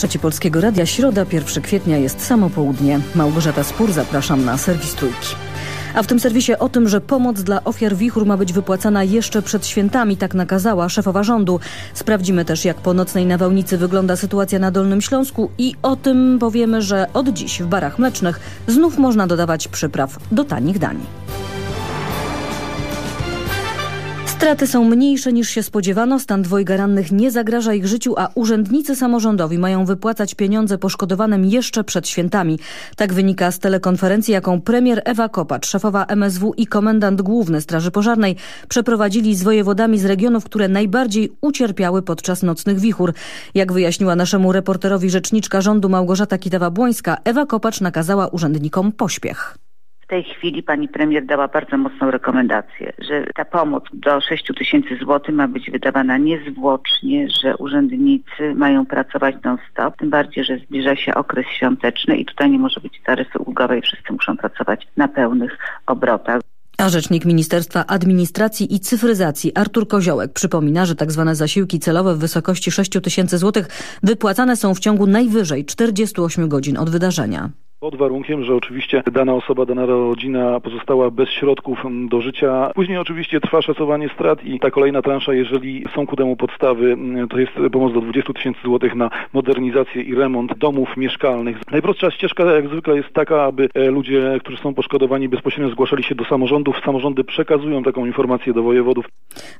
Trzeci Polskiego Radia, środa, 1 kwietnia jest samo południe. Małgorzata Spór, zapraszam na serwis Trójki. A w tym serwisie o tym, że pomoc dla ofiar wichur ma być wypłacana jeszcze przed świętami, tak nakazała szefowa rządu. Sprawdzimy też, jak po nocnej nawałnicy wygląda sytuacja na Dolnym Śląsku i o tym powiemy, że od dziś w barach mlecznych znów można dodawać przypraw do tanich dań. Straty są mniejsze niż się spodziewano, stan dwojga rannych nie zagraża ich życiu, a urzędnicy samorządowi mają wypłacać pieniądze poszkodowanym jeszcze przed świętami. Tak wynika z telekonferencji, jaką premier Ewa Kopacz, szefowa MSW i komendant główny Straży Pożarnej przeprowadzili z wojewodami z regionów, które najbardziej ucierpiały podczas nocnych wichur. Jak wyjaśniła naszemu reporterowi rzeczniczka rządu Małgorzata Kitawa-Błońska, Ewa Kopacz nakazała urzędnikom pośpiech. W tej chwili pani premier dała bardzo mocną rekomendację, że ta pomoc do 6 tysięcy złotych ma być wydawana niezwłocznie, że urzędnicy mają pracować non-stop, tym bardziej, że zbliża się okres świąteczny i tutaj nie może być taryfy ulgowej, wszyscy muszą pracować na pełnych obrotach. A rzecznik Ministerstwa Administracji i Cyfryzacji Artur Koziołek przypomina, że tzw. Tak zasiłki celowe w wysokości 6 tysięcy złotych wypłacane są w ciągu najwyżej 48 godzin od wydarzenia. Pod warunkiem, że oczywiście dana osoba, dana rodzina pozostała bez środków mm, do życia. Później oczywiście trwa szacowanie strat i ta kolejna transza, jeżeli są ku temu podstawy, mm, to jest pomoc do 20 tysięcy złotych na modernizację i remont domów mieszkalnych. Najprostsza ścieżka jak zwykle jest taka, aby e, ludzie, którzy są poszkodowani bezpośrednio zgłaszali się do samorządów. Samorządy przekazują taką informację do wojewodów.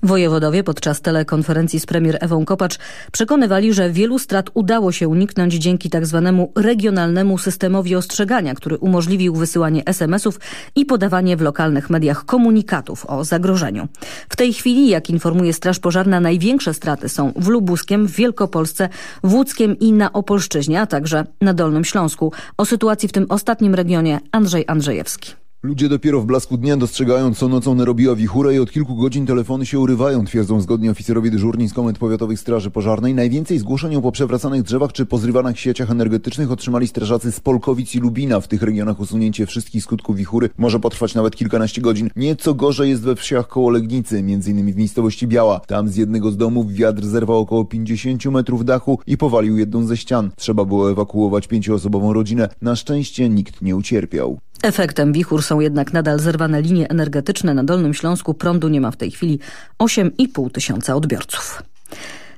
Wojewodowie podczas telekonferencji z premier Ewą Kopacz przekonywali, że wielu strat udało się uniknąć dzięki tak zwanemu regionalnemu systemowi ostrzegania, który umożliwił wysyłanie SMS-ów i podawanie w lokalnych mediach komunikatów o zagrożeniu. W tej chwili, jak informuje Straż Pożarna, największe straty są w Lubuskiem, w Wielkopolsce, w Łódzkiem i na Opolszczyźnie, a także na Dolnym Śląsku. O sytuacji w tym ostatnim regionie Andrzej Andrzejewski. Ludzie dopiero w blasku dnia dostrzegają, co nocą narobiła wichura i od kilku godzin telefony się urywają, twierdzą zgodnie oficerowie dyżurni z Komend Powiatowych Straży Pożarnej. Najwięcej zgłoszeń o poprzewracanych drzewach czy pozrywanych sieciach energetycznych otrzymali strażacy z Polkowic i Lubina. W tych regionach usunięcie wszystkich skutków wichury może potrwać nawet kilkanaście godzin. Nieco gorzej jest we wsiach koło Legnicy, m.in. w miejscowości Biała. Tam z jednego z domów wiatr zerwał około 50 metrów dachu i powalił jedną ze ścian. Trzeba było ewakuować pięcioosobową rodzinę. Na szczęście nikt nie ucierpiał. Efektem wichur są jednak nadal zerwane linie energetyczne. Na Dolnym Śląsku prądu nie ma w tej chwili 8,5 tysiąca odbiorców.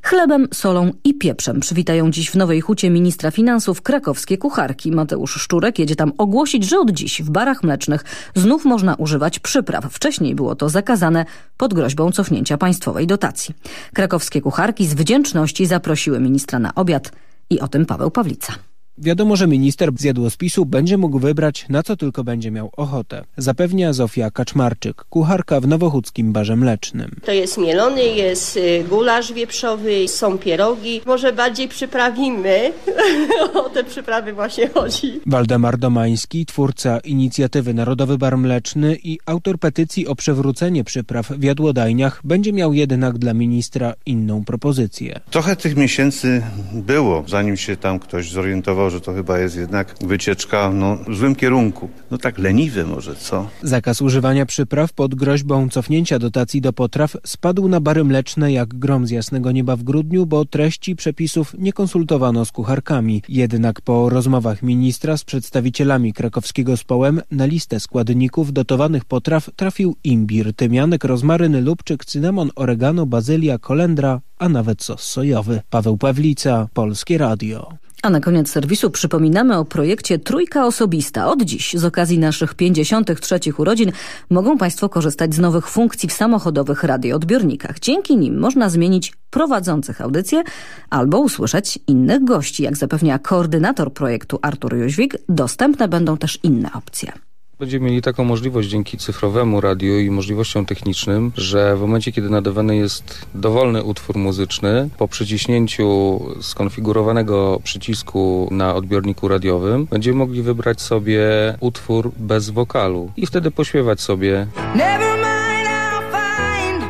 Chlebem, solą i pieprzem przywitają dziś w Nowej Hucie ministra finansów krakowskie kucharki. Mateusz Szczurek jedzie tam ogłosić, że od dziś w barach mlecznych znów można używać przypraw. Wcześniej było to zakazane pod groźbą cofnięcia państwowej dotacji. Krakowskie kucharki z wdzięczności zaprosiły ministra na obiad i o tym Paweł Pawlica. Wiadomo, że minister z jadłospisu będzie mógł wybrać, na co tylko będzie miał ochotę. Zapewnia Zofia Kaczmarczyk, kucharka w Nowochódzkim Barze Mlecznym. To jest mielony, jest y, gulasz wieprzowy, są pierogi. Może bardziej przyprawimy. o te przyprawy właśnie chodzi. Waldemar Domański, twórca inicjatywy Narodowy Bar Mleczny i autor petycji o przewrócenie przypraw w jadłodajniach, będzie miał jednak dla ministra inną propozycję. Trochę tych miesięcy było, zanim się tam ktoś zorientował, że to chyba jest jednak wycieczka no, w złym kierunku. No tak leniwy może, co? Zakaz używania przypraw pod groźbą cofnięcia dotacji do potraw spadł na bary mleczne jak grom z jasnego nieba w grudniu, bo treści przepisów nie konsultowano z kucharkami. Jednak po rozmowach ministra z przedstawicielami krakowskiego społem na listę składników dotowanych potraw trafił imbir, tymianek, rozmaryn, lubczyk, cynamon, oregano, bazylia, kolendra, a nawet sos sojowy. Paweł Pawlica, Polskie Radio. A na koniec serwisu przypominamy o projekcie Trójka Osobista. Od dziś z okazji naszych 53 urodzin mogą Państwo korzystać z nowych funkcji w samochodowych radioodbiornikach. Dzięki nim można zmienić prowadzących audycję albo usłyszeć innych gości. Jak zapewnia koordynator projektu Artur Jóźwik, dostępne będą też inne opcje. Będziemy mieli taką możliwość dzięki cyfrowemu radiu i możliwościom technicznym, że w momencie, kiedy nadawany jest dowolny utwór muzyczny, po przyciśnięciu skonfigurowanego przycisku na odbiorniku radiowym, będziemy mogli wybrać sobie utwór bez wokalu i wtedy pośpiewać sobie. Never mind, I'll find,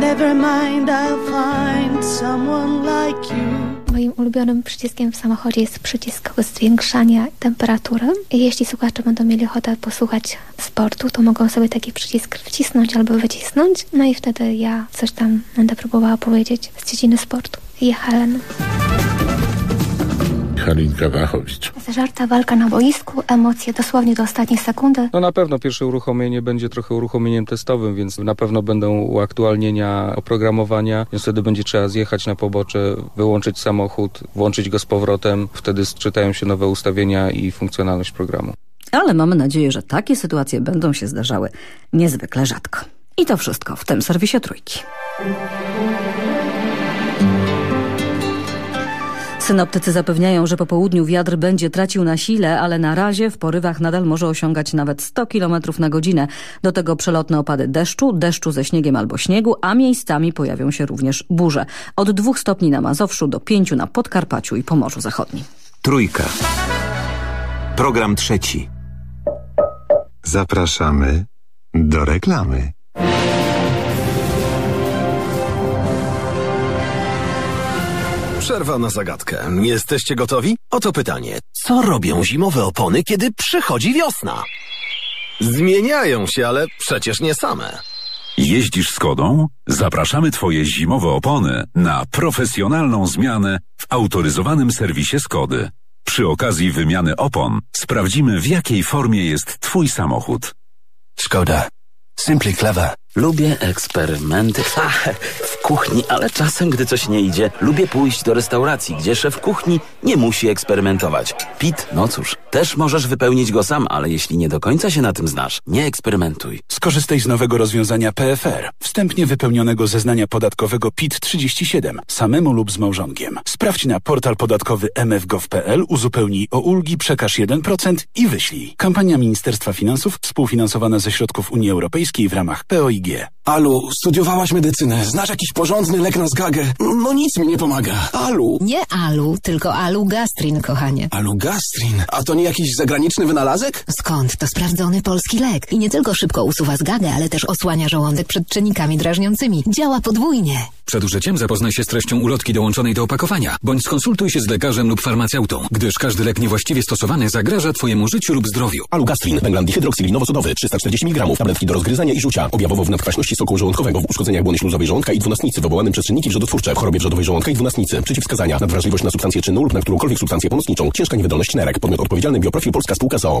never mind, I'll find someone like you. Moim ulubionym przyciskiem w samochodzie jest przycisk zwiększania temperatury. Jeśli słuchacze będą mieli ochotę posłuchać sportu, to mogą sobie taki przycisk wcisnąć albo wycisnąć. No i wtedy ja coś tam będę próbowała powiedzieć z dziedziny sportu. Ja Helen. Halinka Wachowicz. Zażarta walka na boisku, emocje dosłownie do ostatniej sekundy. No na pewno pierwsze uruchomienie będzie trochę uruchomieniem testowym, więc na pewno będą uaktualnienia oprogramowania, więc wtedy będzie trzeba zjechać na pobocze, wyłączyć samochód, włączyć go z powrotem. Wtedy czytają się nowe ustawienia i funkcjonalność programu. Ale mamy nadzieję, że takie sytuacje będą się zdarzały niezwykle rzadko. I to wszystko w tym serwisie Trójki. Synoptycy zapewniają, że po południu wiatr będzie tracił na sile, ale na razie w porywach nadal może osiągać nawet 100 km na godzinę. Do tego przelotne opady deszczu, deszczu ze śniegiem albo śniegu, a miejscami pojawią się również burze. Od 2 stopni na Mazowszu do 5 na Podkarpaciu i Pomorzu Zachodnim. Trójka. Program trzeci. Zapraszamy do reklamy. Przerwa na zagadkę. Jesteście gotowi? Oto pytanie. Co robią zimowe opony, kiedy przychodzi wiosna? Zmieniają się, ale przecież nie same. Jeździsz Skodą? Zapraszamy Twoje zimowe opony na profesjonalną zmianę w autoryzowanym serwisie Skody. Przy okazji wymiany opon sprawdzimy w jakiej formie jest Twój samochód. Skoda. Simply clever. Lubię eksperymenty kuchni, ale czasem, gdy coś nie idzie, lubię pójść do restauracji, gdzie szef kuchni nie musi eksperymentować. Pit, no cóż, też możesz wypełnić go sam, ale jeśli nie do końca się na tym znasz, nie eksperymentuj. Skorzystaj z nowego rozwiązania PFR, wstępnie wypełnionego zeznania podatkowego PIT-37, samemu lub z małżonkiem. Sprawdź na portal podatkowy mfgov.pl, uzupełnij o ulgi, przekaż 1% i wyślij. Kampania Ministerstwa Finansów współfinansowana ze środków Unii Europejskiej w ramach POIG. Alu, studiowałaś medycynę, znasz jakiś porządny lek na zgagę? No nic mi nie pomaga. Alu. Nie Alu, tylko Alu Gastrin, kochanie. Alu Gastrin? A to nie jakiś zagraniczny wynalazek? Skąd? To sprawdzony polski lek. I nie tylko szybko usuwa zgagę, ale też osłania żołądek przed czynnikami drażniącymi. Działa podwójnie. Przed użyciem zapoznaj się z treścią ulotki dołączonej do opakowania, bądź skonsultuj się z lekarzem lub farmaceutą, gdyż każdy lek niewłaściwie stosowany zagraża Twojemu życiu lub zdrowiu. Alugastrin, węglan dihydroksylinowo-sodowy, 340 mg, tabletki do rozgryzania i rzucia. Objawowo w nadkwaśności soku żołądkowego, w uszkodzeniach błony śluzowej żołądka i dwunastnicy, wywołanym przez czynniki wrzodotwórcze, w chorobie wrzodowej żołądka i dwunastnicy. Przeciwwskazania, nadwrażliwość na substancję czynną lub na którąkolwiek substancję pomocniczą, ciężka niewydolność nerek, podmiot odpowiedzialny Bioprofil Polska Spółka ZOO.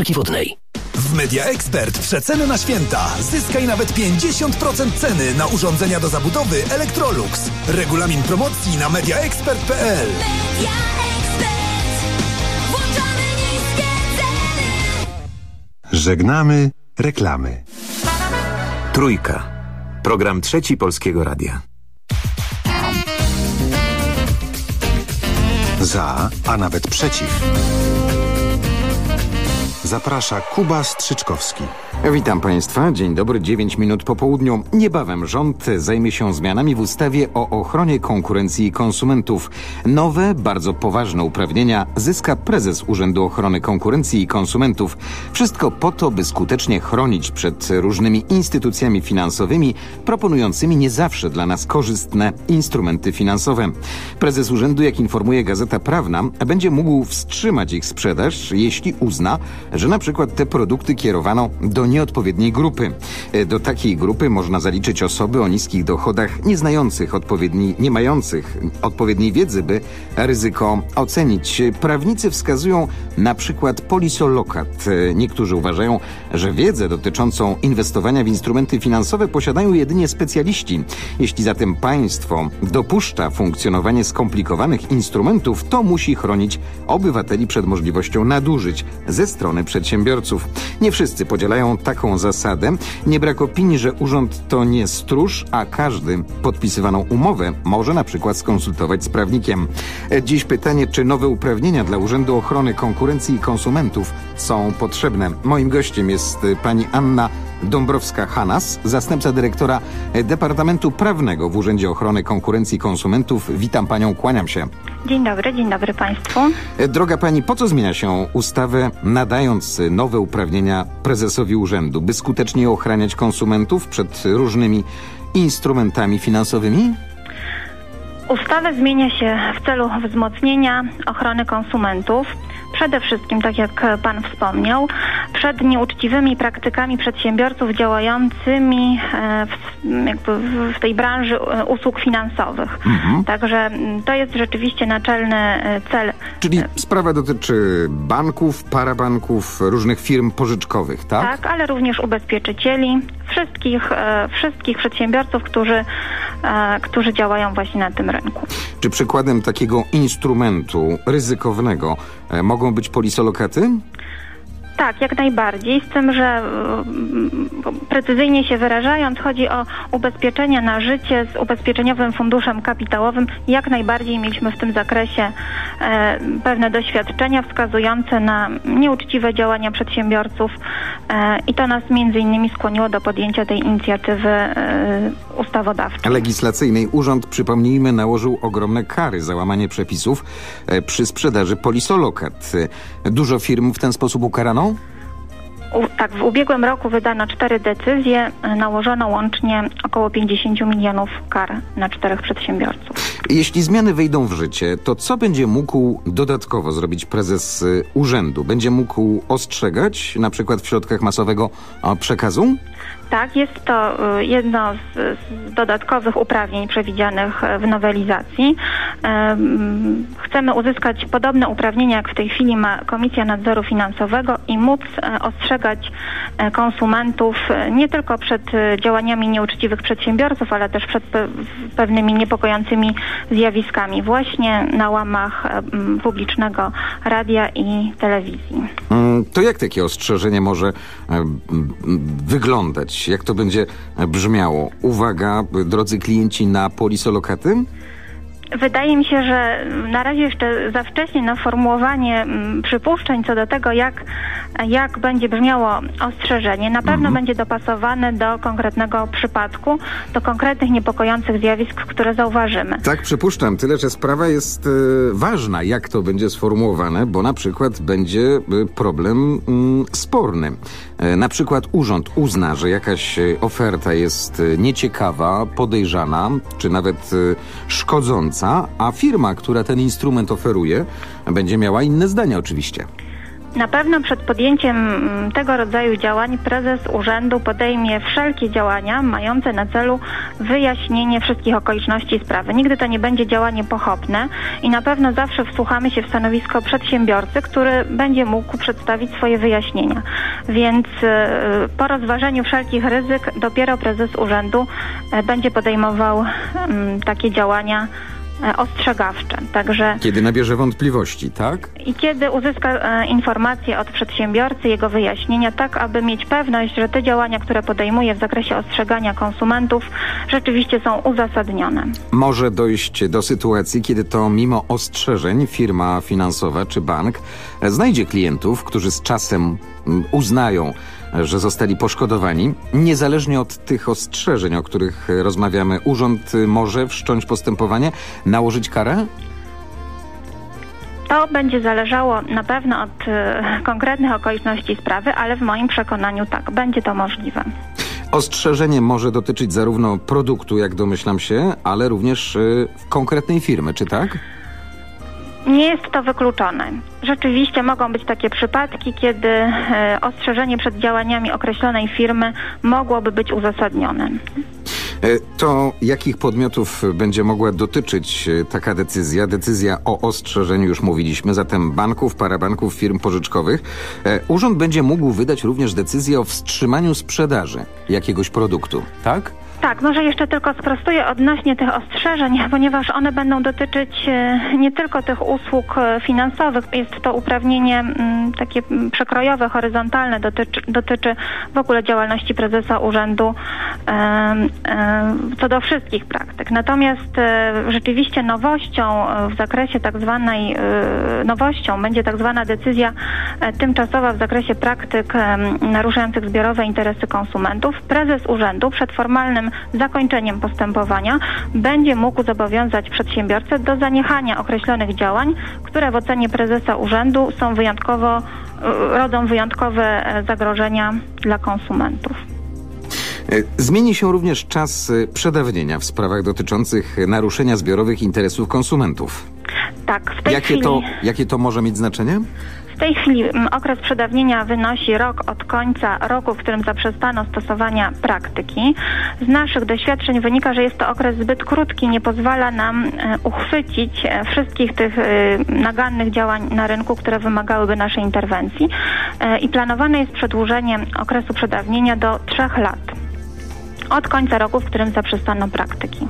Wodnej. W Media Expert przeceny na święta. Zyskaj nawet 50% ceny na urządzenia do zabudowy Electrolux. Regulamin promocji na mediaexpert.pl. Media Żegnamy reklamy. Trójka. Program trzeci Polskiego Radia. Za, a nawet przeciw. Zaprasza Kuba Strzyczkowski. Witam Państwa, dzień dobry, 9 minut po południu. Niebawem rząd zajmie się zmianami w ustawie o ochronie konkurencji i konsumentów. Nowe, bardzo poważne uprawnienia zyska prezes Urzędu Ochrony Konkurencji i Konsumentów. Wszystko po to, by skutecznie chronić przed różnymi instytucjami finansowymi, proponującymi nie zawsze dla nas korzystne instrumenty finansowe. Prezes urzędu, jak informuje Gazeta Prawna, będzie mógł wstrzymać ich sprzedaż, jeśli uzna, że na przykład te produkty kierowano do nieodpowiedniej grupy. Do takiej grupy można zaliczyć osoby o niskich dochodach, nie znających odpowiedniej, nie mających odpowiedniej wiedzy, by ryzyko ocenić. Prawnicy wskazują na przykład polisolokat. Niektórzy uważają, że wiedzę dotyczącą inwestowania w instrumenty finansowe posiadają jedynie specjaliści. Jeśli zatem państwo dopuszcza funkcjonowanie skomplikowanych instrumentów, to musi chronić obywateli przed możliwością nadużyć ze strony przedsiębiorców. Nie wszyscy podzielają taką zasadę. Nie brak opinii, że urząd to nie stróż, a każdy podpisywaną umowę może na przykład skonsultować z prawnikiem. Dziś pytanie, czy nowe uprawnienia dla Urzędu Ochrony Konkurencji i Konsumentów są potrzebne. Moim gościem jest pani Anna Dąbrowska-Hanas, zastępca dyrektora Departamentu Prawnego w Urzędzie Ochrony Konkurencji Konsumentów. Witam panią, kłaniam się. Dzień dobry, dzień dobry państwu. Droga pani, po co zmienia się ustawę, nadając nowe uprawnienia prezesowi urzędu, by skutecznie ochraniać konsumentów przed różnymi instrumentami finansowymi? Ustawę zmienia się w celu wzmocnienia ochrony konsumentów. Przede wszystkim, tak jak Pan wspomniał, przed nieuczciwymi praktykami przedsiębiorców działającymi e, w, jakby w tej branży e, usług finansowych. Mhm. Także to jest rzeczywiście naczelny e, cel. Czyli sprawa dotyczy banków, parabanków, różnych firm pożyczkowych, tak? Tak, ale również ubezpieczycieli, wszystkich, wszystkich przedsiębiorców, którzy, którzy działają właśnie na tym rynku. Czy przykładem takiego instrumentu ryzykownego mogą być polisolokaty? Tak, jak najbardziej, z tym, że mm, precyzyjnie się wyrażając, chodzi o ubezpieczenia na życie z ubezpieczeniowym funduszem kapitałowym. Jak najbardziej mieliśmy w tym zakresie e, pewne doświadczenia wskazujące na nieuczciwe działania przedsiębiorców e, i to nas między innymi skłoniło do podjęcia tej inicjatywy e, ustawodawczej. Legislacyjnej urząd, przypomnijmy, nałożył ogromne kary za łamanie przepisów przy sprzedaży polisolokat. Dużo firm w ten sposób ukarano? Tak, w ubiegłym roku wydano cztery decyzje, nałożono łącznie około 50 milionów kar na czterech przedsiębiorców. Jeśli zmiany wejdą w życie, to co będzie mógł dodatkowo zrobić prezes y, urzędu? Będzie mógł ostrzegać, na przykład w środkach masowego przekazu? Tak, jest to y, jedno z, z, dodatkowych uprawnień przewidzianych w nowelizacji. Chcemy uzyskać podobne uprawnienia, jak w tej chwili ma Komisja Nadzoru Finansowego i móc e, ostrzegać e, konsumentów e, nie tylko przed działaniami nieuczciwych przedsiębiorców, ale też przed pewnymi niepokojącymi zjawiskami właśnie na łamach publicznego radia i telewizji. Mm, to jak takie ostrzeżenie może wyglądać? Jak to będzie brzmiało? Uwaga, drodzy klienci, na polisolokaty? Wydaje mi się, że na razie jeszcze za wcześnie na formułowanie mm, przypuszczeń co do tego, jak, jak będzie brzmiało ostrzeżenie. Na pewno mhm. będzie dopasowane do konkretnego przypadku, do konkretnych niepokojących zjawisk, które zauważymy. Tak, przypuszczam. Tyle, że sprawa jest y, ważna, jak to będzie sformułowane, bo na przykład będzie y, problem y, sporny. Na przykład urząd uzna, że jakaś oferta jest nieciekawa, podejrzana, czy nawet szkodząca a firma, która ten instrument oferuje, będzie miała inne zdanie oczywiście. Na pewno przed podjęciem mm, tego rodzaju działań prezes urzędu podejmie wszelkie działania mające na celu wyjaśnienie wszystkich okoliczności sprawy. Nigdy to nie będzie działanie pochopne i na pewno zawsze wsłuchamy się w stanowisko przedsiębiorcy, który będzie mógł przedstawić swoje wyjaśnienia. Więc e, po rozważeniu wszelkich ryzyk dopiero prezes urzędu e, będzie podejmował mm, takie działania E, ostrzegawcze. Także kiedy nabierze wątpliwości, tak? I kiedy uzyska e, informacje od przedsiębiorcy, jego wyjaśnienia, tak aby mieć pewność, że te działania, które podejmuje w zakresie ostrzegania konsumentów, rzeczywiście są uzasadnione. Może dojść do sytuacji, kiedy to mimo ostrzeżeń firma finansowa czy bank znajdzie klientów, którzy z czasem mm, uznają, że zostali poszkodowani. Niezależnie od tych ostrzeżeń, o których rozmawiamy, urząd może wszcząć postępowanie, nałożyć karę? To będzie zależało na pewno od e, konkretnych okoliczności sprawy, ale w moim przekonaniu tak, będzie to możliwe. Ostrzeżenie może dotyczyć zarówno produktu, jak domyślam się, ale również y, konkretnej firmy, czy tak? Nie jest to wykluczone. Rzeczywiście mogą być takie przypadki, kiedy e, ostrzeżenie przed działaniami określonej firmy mogłoby być uzasadnione. E, to jakich podmiotów będzie mogła dotyczyć e, taka decyzja? Decyzja o ostrzeżeniu już mówiliśmy, zatem banków, parabanków, firm pożyczkowych. Urząd będzie mógł wydać również decyzję o wstrzymaniu sprzedaży jakiegoś produktu, tak? Tak, może jeszcze tylko sprostuję odnośnie tych ostrzeżeń, ponieważ one będą dotyczyć e, nie tylko tych usług e, finansowych. Jest to uprawnienie m, takie przekrojowe, horyzontalne, dotyczy, dotyczy w ogóle działalności prezesa urzędu co do wszystkich praktyk. Natomiast e, rzeczywiście nowością w zakresie tak zwanej nowością będzie tak zwana decyzja tymczasowa w zakresie praktyk naruszających zbiorowe interesy konsumentów. Prezes urzędu przed formalnym zakończeniem postępowania będzie mógł zobowiązać przedsiębiorcę do zaniechania określonych działań, które w ocenie prezesa urzędu są wyjątkowo, e, rodzą wyjątkowe e, zagrożenia dla konsumentów. E, Zmieni się również czas przedawnienia w sprawach dotyczących naruszenia zbiorowych interesów konsumentów. Tak, w tej Jakie chwili... to, jakie to może mieć znaczenie? Tej chwili mm, okres przedawnienia wynosi rok od końca roku, w którym zaprzestano stosowania praktyki. Z naszych doświadczeń wynika, że jest to okres zbyt krótki, nie pozwala nam e, uchwycić e, wszystkich tych e, nagannych działań na rynku, które wymagałyby naszej interwencji i planowane jest przedłużenie okresu przedawnienia do trzech lat. Od końca roku, w którym zaprzestano praktyki.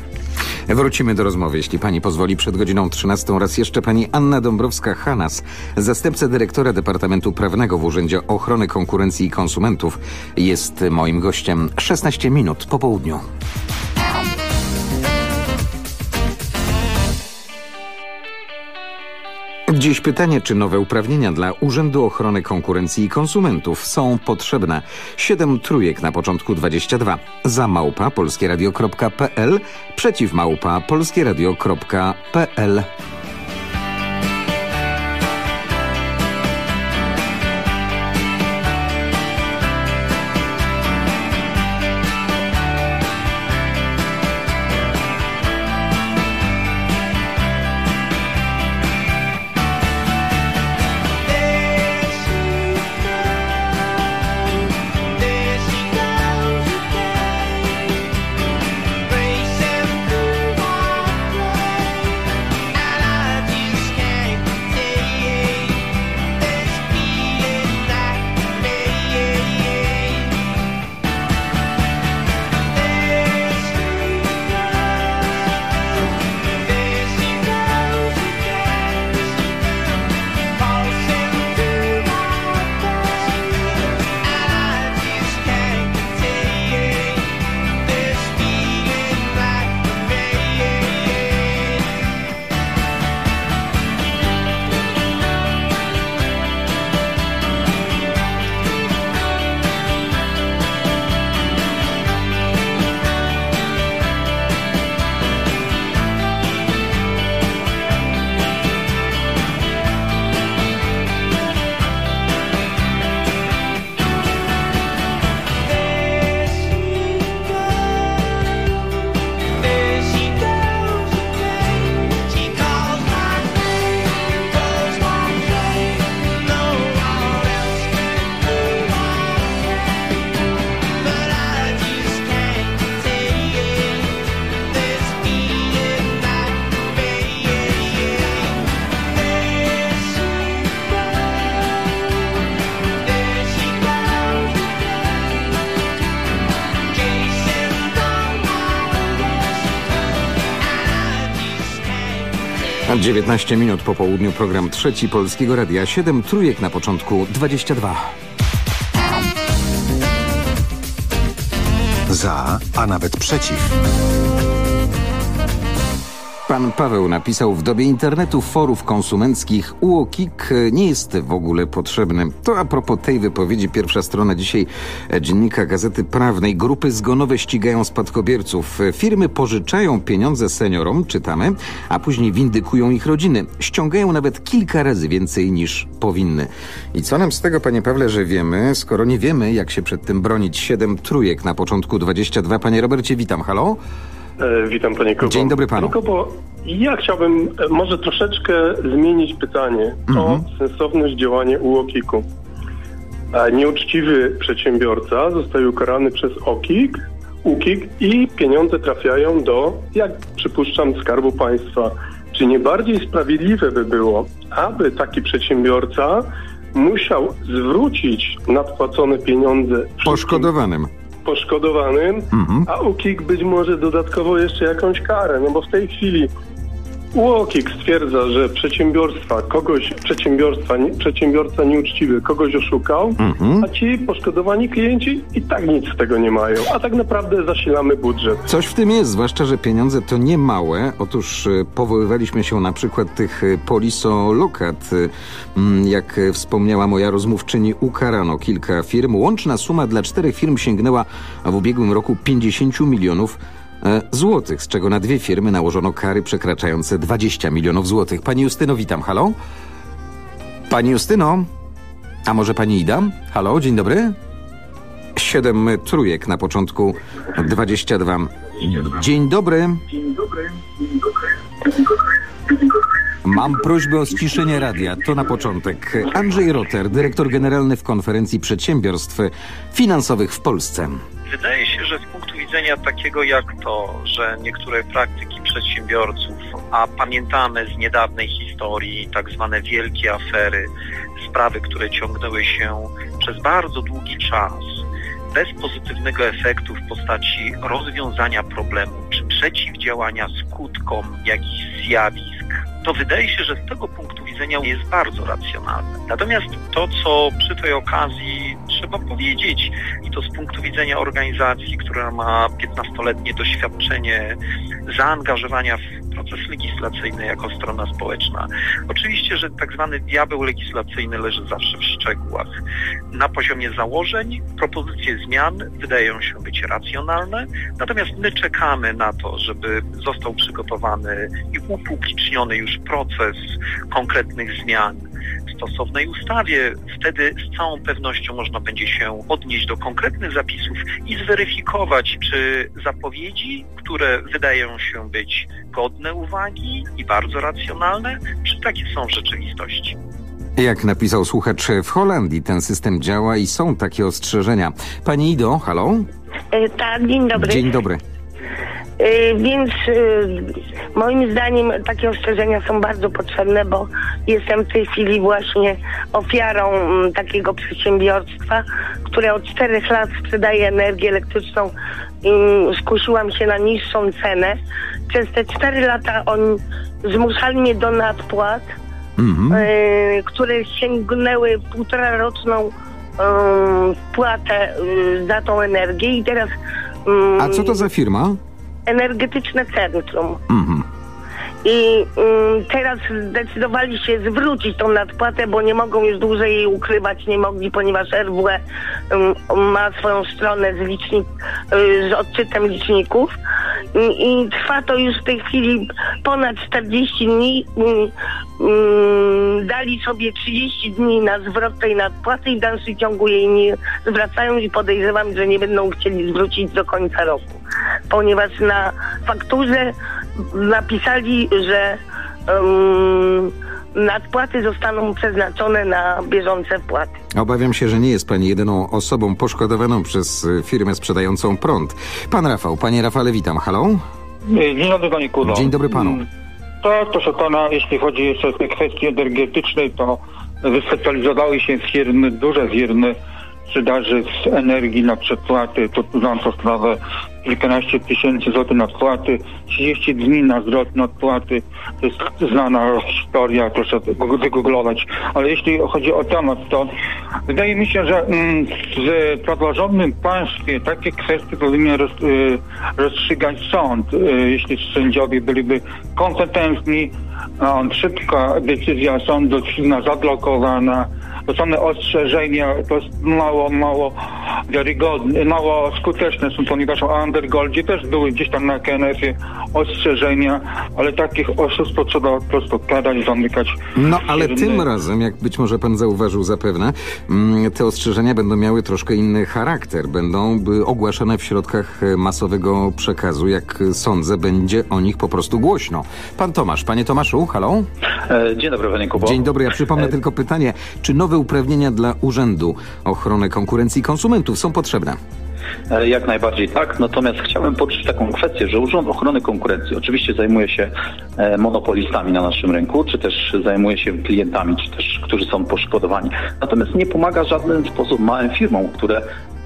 Wrócimy do rozmowy, jeśli pani pozwoli, przed godziną 13. Raz jeszcze pani Anna Dąbrowska-Hanas, zastępca dyrektora Departamentu Prawnego w Urzędzie Ochrony Konkurencji i Konsumentów, jest moim gościem 16 minut po południu. Dziś pytanie, czy nowe uprawnienia dla Urzędu Ochrony Konkurencji i Konsumentów są potrzebne. Siedem trójek na początku 22. Za małpa polskieradio.pl, przeciw małpa polskieradio.pl. 19 minut po południu program trzeci Polskiego Radia 7 trójek na początku 22. Za, a nawet przeciw. Pan Paweł napisał, w dobie internetu, forów konsumenckich UOKiK nie jest w ogóle potrzebny. To a propos tej wypowiedzi, pierwsza strona dzisiaj dziennika Gazety Prawnej. Grupy zgonowe ścigają spadkobierców. Firmy pożyczają pieniądze seniorom, czytamy, a później windykują ich rodziny. Ściągają nawet kilka razy więcej niż powinny. I co nam z tego, panie Pawle, że wiemy, skoro nie wiemy, jak się przed tym bronić? Siedem trójek na początku 22. Panie Robercie, witam, halo? E, Witam panie Kubo. Dzień dobry panu. Panie Kubo, ja chciałbym e, może troszeczkę zmienić pytanie o Mhm. sensowność działania UOKiK-u. Nieuczciwy przedsiębiorca zostaje ukarany przez OKiK, UKiK i pieniądze trafiają do, jak przypuszczam, Skarbu Państwa. Czy nie bardziej sprawiedliwe by było, aby taki przedsiębiorca musiał zwrócić nadpłacone pieniądze Poszkodowanym. Poszkodowanym, Mhm. a UKIK być może dodatkowo jeszcze jakąś karę, no bo w tej chwili UOKiK stwierdza, że przedsiębiorstwa kogoś, przedsiębiorstwa, nie- przedsiębiorca nieuczciwy kogoś oszukał, Mhm. a ci poszkodowani klienci i tak nic z tego nie mają, a tak naprawdę zasilamy budżet. Coś w tym jest, zwłaszcza, że pieniądze to nie małe. Otóż e, powoływaliśmy się na przykład tych e, polisolokat. E, mm, Jak wspomniała moja rozmówczyni, ukarano kilka firm. Łączna suma dla czterech firm sięgnęła w ubiegłym roku 50 milionów złotych, z czego na dwie firmy nałożono kary przekraczające 20 milionów złotych. Pani Justyno, witam. Halo? Pani Justyno? A może pani Ida? Halo, dzień dobry. Siedem trójek na początku 22. Dzień dobry. Mam prośbę o ściszenie radia. To na początek. Andrzej Roter, dyrektor generalny w konferencji przedsiębiorstw finansowych w Polsce. Wydaje się, że punktu widzenia takiego jak to, że niektóre praktyki przedsiębiorców, a pamiętamy z niedawnej historii tak zwane wielkie afery, sprawy, które ciągnęły się przez bardzo długi czas, bez pozytywnego efektu w postaci rozwiązania problemu czy przeciwdziałania skutkom jakichś zjawisk, to wydaje się, że z tego punktu widzenia jest bardzo racjonalne. Natomiast to, co przy tej okazji trzeba powiedzieć, i to z punktu widzenia organizacji, która ma 15-letnie doświadczenie zaangażowania w proces legislacyjny jako strona społeczna. Oczywiście, że tak zwany diabeł legislacyjny leży zawsze w szczegółach. Na poziomie założeń propozycje zmian wydają się być racjonalne, natomiast my czekamy na to, żeby został przygotowany i upubliczniony już proces konkretnych zmian w stosownej ustawie. Wtedy z całą pewnością można będzie się odnieść do konkretnych zapisów i zweryfikować, czy zapowiedzi, które wydają się być godne uwagi i bardzo racjonalne, czy takie są w rzeczywistości. Jak napisał słuchacz, w Holandii ten system działa i są takie ostrzeżenia. Pani Ido, halo? E, Tak, dzień dobry. Dzień dobry. E, Więc e, moim zdaniem takie ostrzeżenia są bardzo potrzebne, bo jestem w tej chwili właśnie ofiarą mm, takiego przedsiębiorstwa, które od czterech lat sprzedaje energię elektryczną. Mm, Skusiłam się na niższą cenę. Przez te cztery lata oni zmuszali mnie do nadpłat, e, które sięgnęły półtora roczną em, płatę e, za tą energię i teraz mm, A co to za firma? Energetyczne centrum. Mhm. I mm, teraz zdecydowali się zwrócić tą nadpłatę, bo nie mogą już dłużej jej ukrywać, nie mogli, ponieważ RWE mm, ma swoją stronę z, licznik, y, z odczytem liczników. I, I trwa to już w tej chwili ponad 40 dni. Mm, dali sobie 30 dni na zwrot tej nadpłaty i w dalszym ciągu jej nie zwracają i podejrzewam, że nie będą chcieli zwrócić do końca roku. Ponieważ na fakturze napisali, że um, nadpłaty zostaną przeznaczone na bieżące wpłaty. Obawiam się, że nie jest pani jedyną osobą poszkodowaną przez y, firmę sprzedającą prąd. Pan Rafał, panie Rafale, witam. Halo? Dzień dobry panie Kudo. Dzień dobry panu. Tak, proszę pana, jeśli chodzi jeszcze o te kwestie energetyczne, to wyspecjalizowały się firmy, duże firmy sprzedaży z energii na przedpłaty, to znam to sprawę kilkanaście tysięcy złotych nadpłaty, 30 dni na zwrot nadpłaty, to jest znana historia, proszę wy- wygooglować. Ale jeśli chodzi o temat, to wydaje mi się, że mm, w praworządnym państwie takie kwestie powinien y, rozstrzygać sąd, y, jeśli sędziowie byliby kompetentni, a szybka decyzja sądu, zablokowana, to same ostrzeżenia, to jest mało, mało wiarygodne, mało skuteczne są, ponieważ o Undergoldzie też były gdzieś tam na KNF-ie ostrzeżenia, ale takich oszustw trzeba po prostu karać, zamykać. No ale firmy. tym razem, jak być może pan zauważył zapewne, mm, te ostrzeżenia będą miały troszkę inny charakter. Będą by ogłaszane w środkach e, masowego przekazu. Jak e, sądzę, będzie o nich po prostu głośno. Pan Tomasz, panie Tomaszu, halo? E, Dzień dobry, panie Kubo. Dzień dobry, ja przypomnę tylko pytanie. Czy nowe uprawnienia dla Urzędu Ochrony Konkurencji Konsumentów są potrzebne? E, Jak najbardziej tak, natomiast chciałem poruszyć taką kwestię, że Urząd Ochrony Konkurencji oczywiście zajmuje się e, monopolistami na naszym rynku, czy też zajmuje się klientami, czy też którzy są poszkodowani. Natomiast nie pomaga w żaden sposób małym firmom, które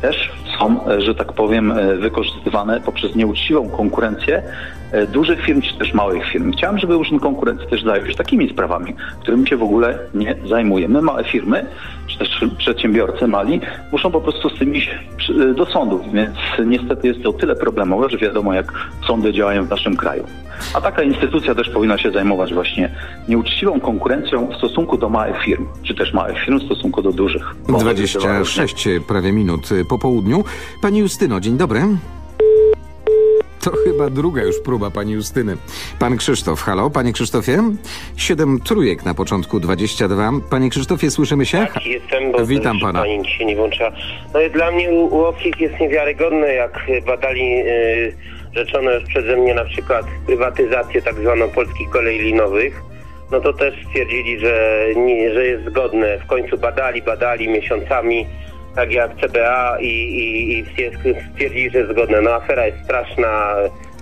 też są, e, że tak powiem, e, wykorzystywane poprzez nieuczciwą konkurencję e, dużych firm czy też małych firm. Chciałem, żeby Urząd Konkurencji też zajął się takimi sprawami, którymi się w ogóle nie zajmuje. My, małe firmy, czy też przedsiębiorcy mali, muszą po prostu z tym iść przy- do sądów, więc niestety jest to o tyle problemowe, że wiadomo, jak sądy działają w naszym kraju. A taka instytucja też powinna się zajmować właśnie nieuczciwą konkurencją w stosunku do małych firm, czy też małych firm w stosunku do dużych. Bo one działają 26 prawie minut po południu. Pani Justyno, dzień dobry. To chyba druga już próba pani Justyny. Pan Krzysztof, halo, panie Krzysztofie? Siedem trójek na początku 22. Panie Krzysztofie, słyszymy się? Tak, jestem, bo Witam pana. Pani się nie włącza. No i dla mnie UOKiK jest niewiarygodne, jak badali y, rzeczone już przeze mnie na przykład prywatyzację tak zwaną polskich kolei linowych. No to też stwierdzili, że, nie, że jest zgodne. W końcu badali, badali miesiącami, tak jak CBA i, i, i stwierdzili, że jest zgodne. No afera jest straszna,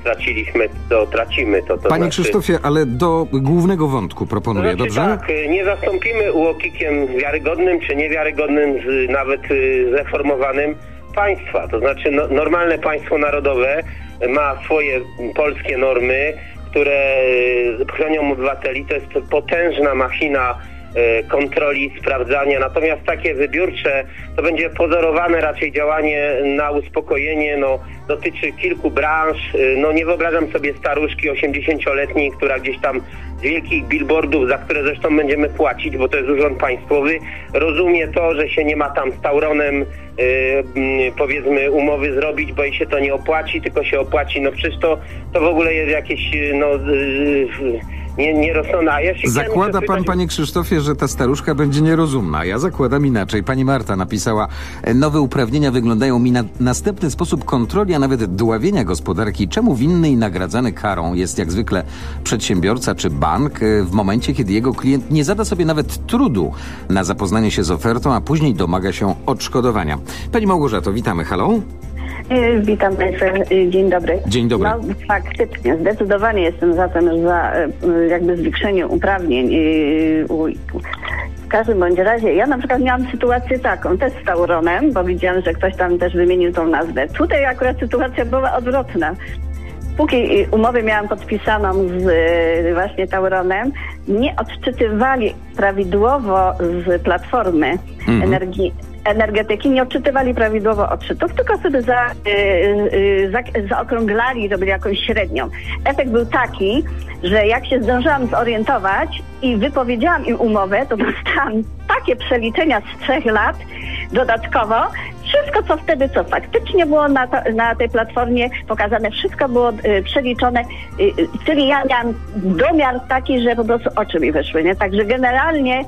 traciliśmy, to tracimy. To, to Panie znaczy... Krzysztofie, ale do głównego wątku proponuję, Znaczy dobrze? tak, y, nie zastąpimy UOKikiem wiarygodnym czy niewiarygodnym, z, nawet y, zreformowanym państwa. To znaczy no, normalne państwo narodowe ma swoje polskie normy, które y, chronią obywateli. To jest potężna machina kontroli, sprawdzania. Natomiast takie wybiórcze to będzie pozorowane raczej działanie na uspokojenie. No, dotyczy kilku branż. Y, No nie wyobrażam sobie staruszki 80-letniej, która gdzieś tam z wielkich billboardów, za które zresztą będziemy płacić, bo to jest urząd państwowy, rozumie to, że się nie ma tam z Tauronem y, mm, powiedzmy umowy zrobić, bo jej się to nie opłaci, tylko się opłaci. No przecież to, to w ogóle jest jakieś y, no y, nie, ja Zakłada pan, panie Krzysztofie, że ta staruszka będzie nierozumna. Ja zakładam inaczej. Pani Marta napisała, "E, nowe uprawnienia wyglądają mi na następny sposób kontroli, a nawet dławienia gospodarki. Czemu winny i nagradzany karą jest jak zwykle przedsiębiorca czy bank e, w momencie, kiedy jego klient nie zada sobie nawet trudu na zapoznanie się z ofertą, a później domaga się odszkodowania. Pani Małgorzato, witamy. Halo? E, Witam Państwa, e, dzień dobry. Dzień dobry. No faktycznie, zdecydowanie jestem zatem za e, jakby zwiększeniem uprawnień w każdym bądź razie, ja na przykład miałam sytuację taką, też z Tauronem, bo widziałam, że ktoś tam też wymienił tą nazwę. Tutaj akurat sytuacja była odwrotna. Póki umowę miałam podpisaną z właśnie Tauronem, nie odczytywali prawidłowo z platformy Mhm. energii energetyki nie odczytywali prawidłowo odczytów, tylko sobie za, y, y, za, zaokrąglali, zrobili jakąś średnią. Efekt był taki, że jak się zdążyłam zorientować i wypowiedziałam im umowę, to dostałam takie przeliczenia z trzech lat dodatkowo. Wszystko, co wtedy, co faktycznie było na, to, na tej platformie pokazane, wszystko było y, przeliczone, y, y, czyli ja miałam domiar taki, że po prostu oczy mi wyszły, nie? Także generalnie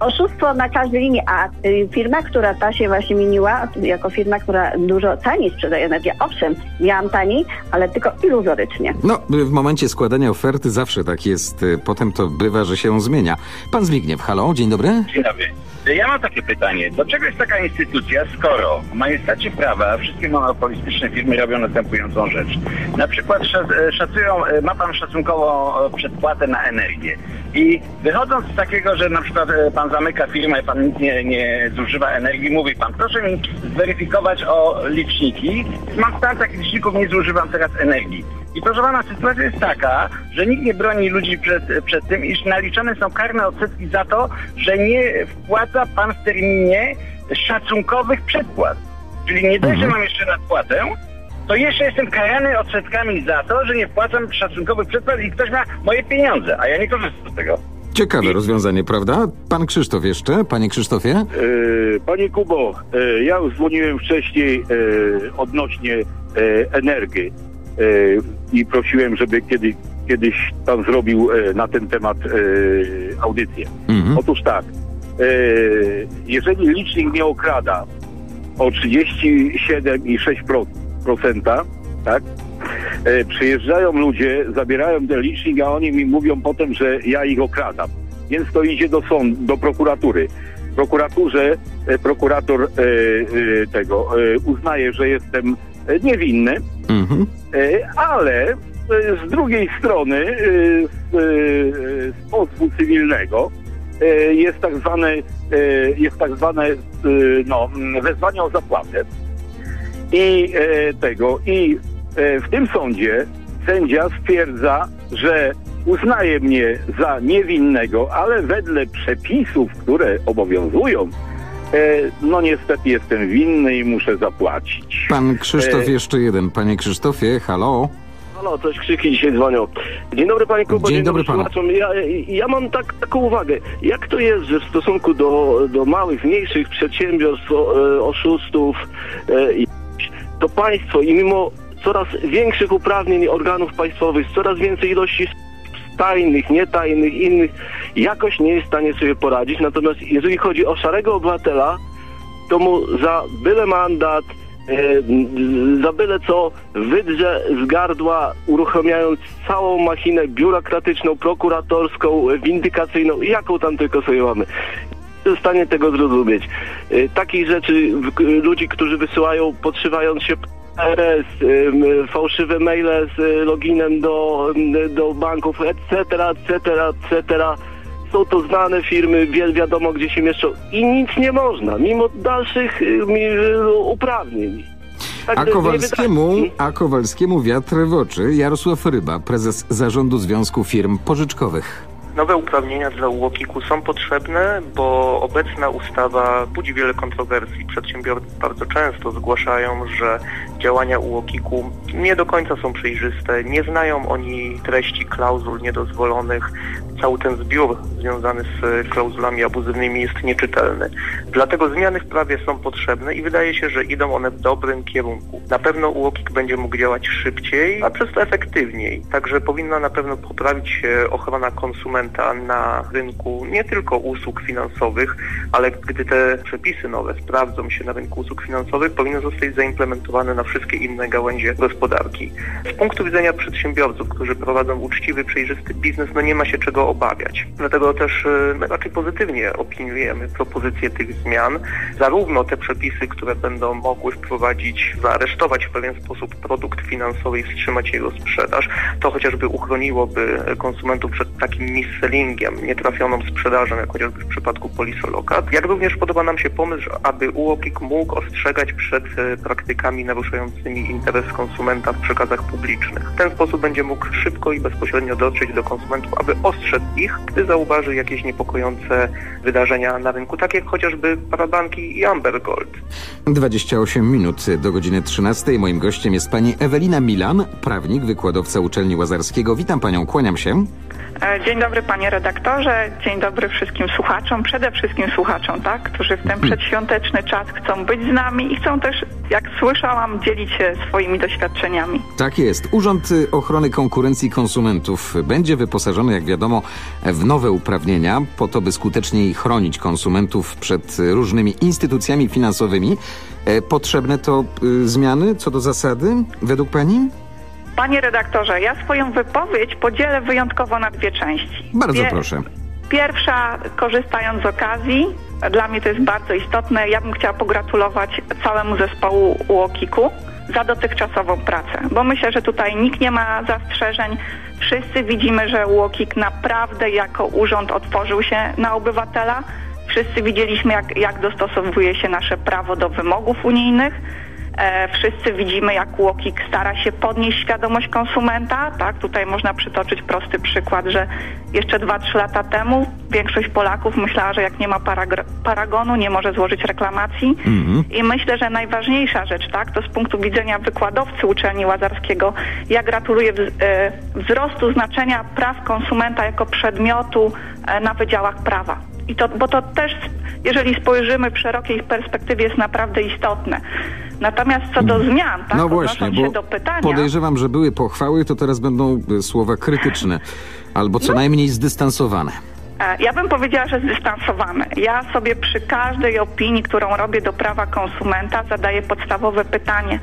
Oszustwo na każdej linii, a y, firma, która ta się właśnie mieniła, jako firma, która dużo taniej sprzedaje energię, owszem, miałam taniej, ale tylko iluzorycznie. No, w momencie składania oferty zawsze tak jest. E, Potem to bywa, że się zmienia. Pan Zbigniew, halo, dzień dobry. Dzień dobry. Ja mam takie pytanie. Dlaczego jest taka instytucja, skoro w majestacie prawa wszystkie monopolistyczne firmy robią następującą rzecz? Na przykład e, szacują, e, ma pan szacunkową e, przedpłatę na energię. I wychodząc z takiego, że na przykład e, pan zamyka firmę, pan nic nie, nie zużywa energii, mówi pan, proszę mi zweryfikować o liczniki. Mam stan takich liczników, nie zużywam teraz energii. I proszę pana, sytuacja jest taka, że nikt nie broni ludzi przed, przed tym, iż naliczane są karne odsetki za to, że nie wpłaca pan w terminie szacunkowych przedpłat. Czyli nie dość, że mam jeszcze nadpłatę, to jeszcze jestem karany odsetkami za to, że nie wpłacam szacunkowych przedpłat i ktoś ma moje pieniądze, a ja nie korzystam z tego. Ciekawe rozwiązanie, prawda? Pan Krzysztof jeszcze, panie Krzysztofie? E, Panie Kubo, e, ja już dzwoniłem wcześniej e, odnośnie energii i prosiłem, żeby kiedy, kiedyś pan zrobił na ten temat audycję. Otóż tak, jeżeli licznik mnie okrada o 37,6%, tak, przyjeżdżają ludzie, zabierają ten licznik, a oni mi mówią potem, że ja ich okradam. Więc to idzie do sądu, do prokuratury. W prokuraturze e, prokurator e, e, tego e, uznaje, że jestem e, niewinny, e, ale e, z drugiej strony e, z, e, z pozwu cywilnego e, jest tak zwane, e, jest tak zwane e, no, wezwanie o zapłatę. I e, tego, i e, w tym sądzie sędzia stwierdza, że uznaje mnie za niewinnego, ale wedle przepisów, które obowiązują, e, no niestety jestem winny i muszę zapłacić. Pan Krzysztof E, jeszcze jeden. Panie Krzysztofie, halo? Halo, coś krzyki dzisiaj dzwonią. Dzień dobry panie Kubo, Dzień dobry panu. słuchaczom. Ja, ja mam tak, taką uwagę. Jak to jest, że w stosunku do, do małych, mniejszych przedsiębiorstw, o, e, oszustów, e, to państwo i mimo coraz większych uprawnień organów państwowych, coraz więcej ilości tajnych, nietajnych, innych, jakoś nie jest w stanie sobie poradzić. Natomiast jeżeli chodzi o szarego obywatela, to mu za byle mandat, e, za byle co wydrze z gardła, uruchamiając całą machinę biurokratyczną, prokuratorską, windykacyjną, jaką tam tylko sobie mamy. Nie jest w stanie tego zrozumieć. E, Takich rzeczy, ludzi, którzy wysyłają, podszywając się RS, fałszywe maile z e, loginem do, do banków, etc., etc., etc., są to znane firmy, wiadomo gdzie się mieszczą i nic nie można, mimo dalszych y, y, uprawnień. A Kowalskiemu, a Kowalskiemu wiatr w oczy. Jarosław Ryba, prezes zarządu Związku Firm Pożyczkowych. Nowe uprawnienia dla UOKiK-u są potrzebne, bo obecna ustawa budzi wiele kontrowersji. Przedsiębiorcy bardzo często zgłaszają, że działania UOKiK-u nie do końca są przejrzyste, nie znają oni treści klauzul niedozwolonych. Cały ten zbiór związany z klauzulami abuzywnymi jest nieczytelny. Dlatego zmiany w prawie są potrzebne i wydaje się, że idą one w dobrym kierunku. Na pewno UOKiK będzie mógł działać szybciej, a przez to efektywniej. Także powinna na pewno poprawić się ochrona konsumenta na rynku nie tylko usług finansowych, ale gdy te przepisy nowe sprawdzą się na rynku usług finansowych, powinny zostać zaimplementowane na wszystkie inne gałęzie gospodarki. Z punktu widzenia przedsiębiorców, którzy prowadzą uczciwy, przejrzysty biznes, no nie ma się czego obawiać. Dlatego też e, my raczej pozytywnie opiniujemy propozycje tych zmian, zarówno te przepisy, które będą mogły wprowadzić, zaaresztować w pewien sposób produkt finansowy i wstrzymać jego sprzedaż, to chociażby uchroniłoby konsumentów przed takim mis-sellingiem, nietrafioną sprzedażą, jak chociażby w przypadku polisolokat. Jak również podoba nam się pomysł, aby UOKiK mógł ostrzegać przed e, praktykami naruszającymi interes konsumenta w przekazach publicznych. W ten sposób będzie mógł szybko i bezpośrednio dotrzeć do konsumentów, aby ostrzec ich, gdy zauważy jakieś niepokojące wydarzenia na rynku, tak jak chociażby parabanki i Amber Gold. 28 minut do godziny 13. Moim gościem jest pani Ewelina Milan, prawnik, wykładowca uczelni Łazarskiego. Witam panią, kłaniam się. E, Dzień dobry panie redaktorze, dzień dobry wszystkim słuchaczom, przede wszystkim słuchaczom, tak, którzy w ten przedświąteczny czas chcą być z nami i chcą też, jak słyszałam, dzielić się swoimi doświadczeniami. Tak jest. Urząd Ochrony Konkurencji Konsumentów będzie wyposażony, jak wiadomo, w nowe uprawnienia po to, by skuteczniej chronić konsumentów przed różnymi instytucjami finansowymi. E, Potrzebne to y, zmiany co do zasady, według pani? Panie redaktorze, ja swoją wypowiedź podzielę wyjątkowo na dwie części. Bardzo Pie- proszę. Pierwsza, korzystając z okazji, dla mnie to jest bardzo istotne, ja bym chciała pogratulować całemu zespołu UOKiK-u za dotychczasową pracę, bo myślę, że tutaj nikt nie ma zastrzeżeń. Wszyscy widzimy, że UOKiK naprawdę jako urząd otworzył się na obywatela. Wszyscy widzieliśmy, jak, jak dostosowuje się nasze prawo do wymogów unijnych. E, wszyscy widzimy, jak UOKiK stara się podnieść świadomość konsumenta. Tak, tutaj można przytoczyć prosty przykład, że jeszcze 2-3 lata temu większość Polaków myślała, że jak nie ma paragonu, nie może złożyć reklamacji. I myślę, że najważniejsza rzecz, tak, to z punktu widzenia wykładowcy uczelni Łazarskiego, ja gratuluję e, wzrostu znaczenia praw konsumenta jako przedmiotu e, na wydziałach prawa. I to, bo to też, jeżeli spojrzymy w szerokiej perspektywie, jest naprawdę istotne. Natomiast co do zmian, tak, no właśnie, bo do pytania, podejrzewam, że były pochwały, to teraz będą y, słowa krytyczne, albo co najmniej zdystansowane. E, Ja bym powiedziała, że zdystansowany. Ja sobie przy każdej opinii, którą robię do prawa konsumenta, zadaję podstawowe pytanie,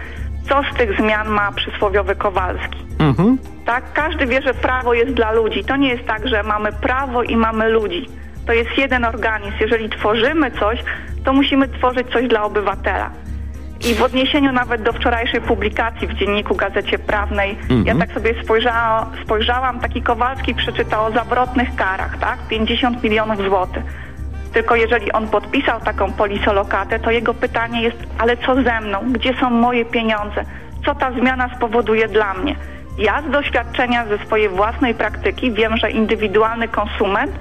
co z tych zmian ma przysłowiowy Kowalski? Mhm. Tak? Każdy wie, że prawo jest dla ludzi. To nie jest tak, że mamy prawo i mamy ludzi. To jest jeden organizm. Jeżeli tworzymy coś, to musimy tworzyć coś dla obywatela. I w odniesieniu nawet do wczorajszej publikacji w dzienniku Gazecie Prawnej, Mhm. ja tak sobie spojrzała, spojrzałam, taki Kowalski przeczytał o zawrotnych karach, tak? 50 milionów złotych. Tylko jeżeli on podpisał taką polisolokatę, to jego pytanie jest, ale co ze mną? Gdzie są moje pieniądze? Co ta zmiana spowoduje dla mnie? Ja z doświadczenia ze swojej własnej praktyki wiem, że indywidualny konsument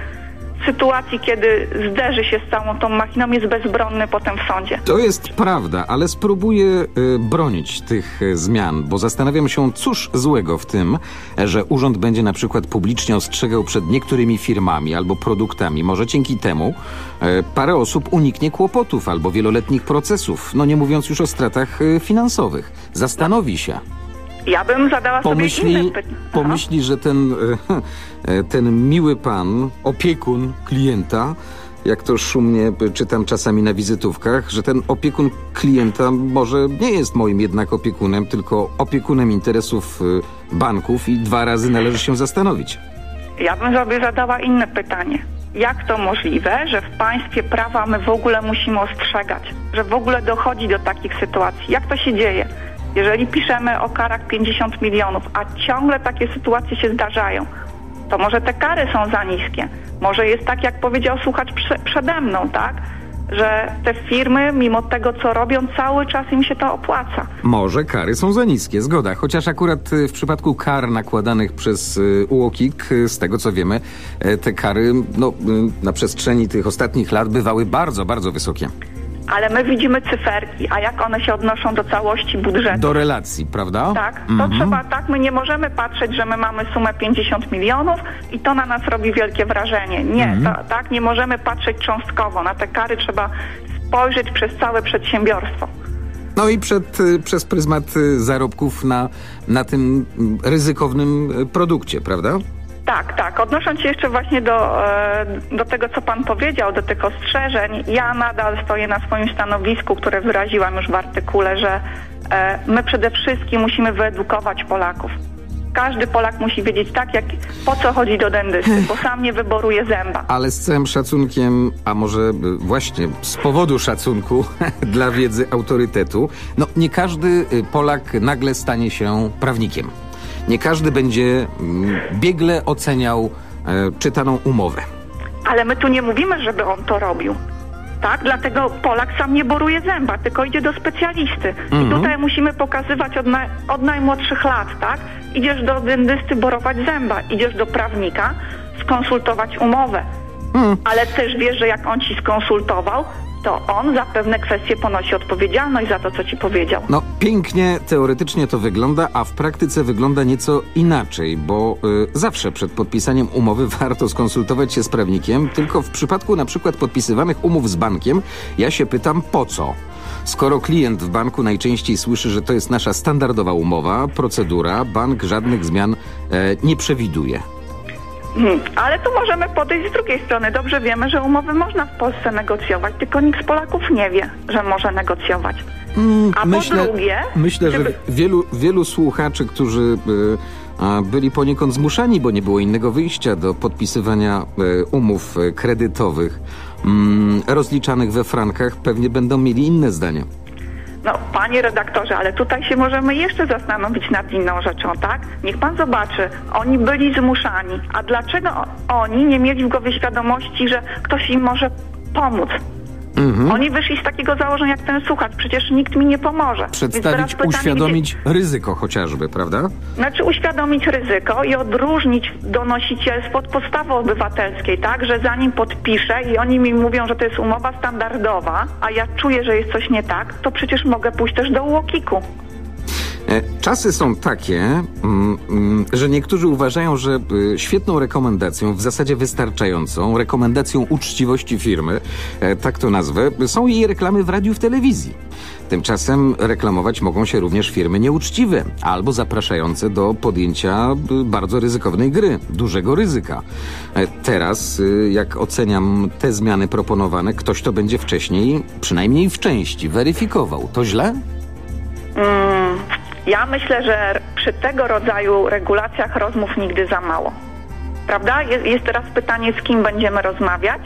sytuacji, kiedy zderzy się z całą tą machiną, jest bezbronny potem w sądzie. To jest prawda, ale spróbuję y, bronić tych y, zmian, bo zastanawiam się, cóż złego w tym, że urząd będzie na przykład publicznie ostrzegał przed niektórymi firmami albo produktami. Może dzięki temu y, parę osób uniknie kłopotów albo wieloletnich procesów, no nie mówiąc już o stratach finansowych. Zastanowi się. Ja bym zadała sobie Pomyśli, inne pytanie. pomyśli że ten, e, ten miły pan, opiekun klienta, jak to szumnie czytam czasami na wizytówkach, że ten opiekun klienta może nie jest moim jednak opiekunem, tylko opiekunem interesów e, banków i dwa razy należy się zastanowić. Ja bym sobie zadała inne pytanie. Jak to możliwe, że w państwie prawa my w ogóle musimy ostrzegać, że w ogóle dochodzi do takich sytuacji? Jak to się dzieje? Jeżeli piszemy o karach 50 milionów, a ciągle takie sytuacje się zdarzają, to może te kary są za niskie. Może jest tak, jak powiedział słuchacz prze, przede mną, tak? Że te firmy, mimo tego, co robią, cały czas im się to opłaca. Może kary są za niskie, zgoda. Chociaż akurat y, w przypadku kar nakładanych przez y, UOKiK, y, z tego co wiemy, te kary no, na przestrzeni tych ostatnich lat bywały bardzo, bardzo wysokie. Ale my widzimy cyferki, a jak one się odnoszą do całości budżetu? Do relacji, prawda? Tak, to Mhm. trzeba tak, my nie możemy patrzeć, że my mamy sumę 50 milionów i to na nas robi wielkie wrażenie. Nie, Mhm. to, tak, nie możemy patrzeć cząstkowo. Na te kary trzeba spojrzeć przez całe przedsiębiorstwo. No i przed, przez pryzmat zarobków na, na tym mm, ryzykownym produkcie, prawda? Tak, tak. Odnosząc się jeszcze właśnie do, e, do tego, co Pan powiedział, do tych ostrzeżeń, ja nadal stoję na swoim stanowisku, które wyraziłam już w artykule, że e, my przede wszystkim musimy wyedukować Polaków. Każdy Polak musi wiedzieć tak, jak, po co chodzi do dentysty, bo sam nie wyboruje zęba. Ale z całym szacunkiem, a może y, właśnie z powodu szacunku dla wiedzy autorytetu, no nie każdy Polak nagle stanie się prawnikiem. Nie każdy będzie mm, biegle oceniał e, czytaną umowę. Ale my tu nie mówimy, żeby on to robił. Tak? Dlatego Polak sam nie boruje zęba, tylko idzie do specjalisty. I Mhm. tutaj musimy pokazywać od, naj, od najmłodszych lat, tak? Idziesz do dentysty borować zęba, idziesz do prawnika skonsultować umowę. Mhm. Ale też wiesz, że jak on ci skonsultował, to on za pewne kwestie ponosi odpowiedzialność za to, co ci powiedział. No, pięknie teoretycznie to wygląda, a w praktyce wygląda nieco inaczej, bo y, zawsze przed podpisaniem umowy warto skonsultować się z prawnikiem, tylko w przypadku na przykład podpisywanych umów z bankiem, ja się pytam po co. Skoro klient w banku najczęściej słyszy, że to jest nasza standardowa umowa, procedura, bank żadnych zmian e, nie przewiduje. Hmm. Ale tu możemy podejść z drugiej strony. Dobrze wiemy, że umowy można w Polsce negocjować, tylko nikt z Polaków nie wie, że może negocjować. A myślę, po drugie, myślę, że wielu, wielu słuchaczy, którzy a, byli poniekąd zmuszani, bo nie było innego wyjścia do podpisywania y, umów y, kredytowych mm, rozliczanych we frankach, pewnie będą mieli inne zdanie. No, panie redaktorze, ale tutaj się możemy jeszcze zastanowić nad inną rzeczą, tak? Niech pan zobaczy, oni byli zmuszani, a dlaczego oni nie mieli w głowie świadomości, że ktoś im może pomóc? Mhm. Oni wyszli z takiego założenia jak ten słuchacz, przecież nikt mi nie pomoże. Przedstawić, pytanie, uświadomić ryzyko chociażby, prawda? Gdzie, znaczy uświadomić ryzyko i odróżnić donosicielstwo od podstawy obywatelskiej, tak? Że zanim podpiszę i oni mi mówią, że to jest umowa standardowa, a ja czuję, że jest coś nie tak, to przecież mogę pójść też do UOKiK-u. E, Czasy są takie, mm, mm, że niektórzy uważają, że y, świetną rekomendacją, w zasadzie wystarczającą, rekomendacją uczciwości firmy, e, tak to nazwę, są jej reklamy w radiu w telewizji. Tymczasem reklamować mogą się również firmy nieuczciwe albo zapraszające do podjęcia bardzo ryzykownej gry, dużego ryzyka. E, Teraz, jak oceniam te zmiany proponowane, ktoś to będzie wcześniej, przynajmniej w części, weryfikował. To źle? Mm, ja myślę, że przy tego rodzaju regulacjach rozmów nigdy za mało. Prawda? Jest, jest teraz pytanie, z kim będziemy rozmawiać?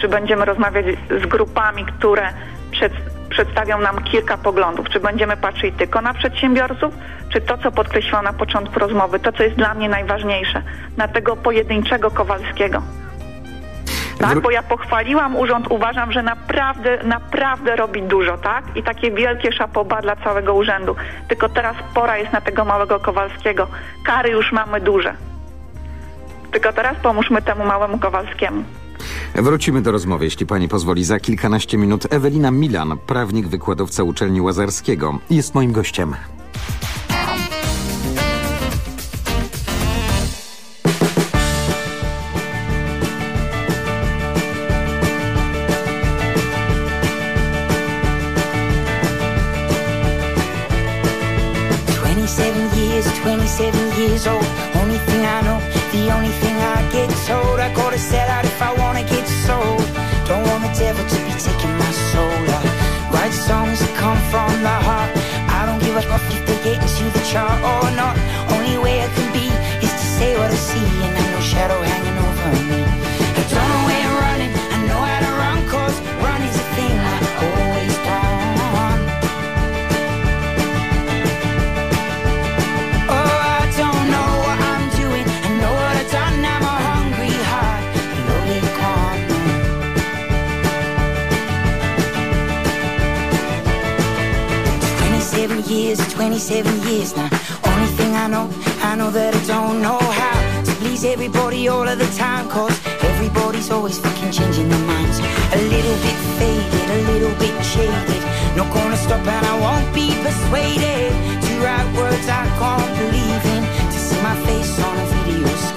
Czy będziemy rozmawiać z grupami, które przed, przedstawią nam kilka poglądów? Czy będziemy patrzeć tylko na przedsiębiorców? Czy to, co podkreśliłam na początku rozmowy, to, co jest dla mnie najważniejsze, na tego pojedynczego Kowalskiego? Tak, bo ja pochwaliłam urząd, uważam, że naprawdę, naprawdę robi dużo, tak? I takie wielkie szapoba dla całego urzędu. Tylko teraz pora jest na tego małego Kowalskiego. Kary już mamy duże. Tylko teraz pomóżmy temu małemu Kowalskiemu. Wrócimy do rozmowy, jeśli pani pozwoli, za kilkanaście minut. Ewelina Milan, prawnik, wykładowca uczelni Łazarskiego, jest moim gościem. 27 years, now. Only thing I know, I know that I don't know how to please everybody all of the time. Cause everybody's always fucking changing their minds. A little bit faded, a little bit jaded. Not gonna stop and I won't be persuaded to write words I can't believe in. To see my face on a video screen.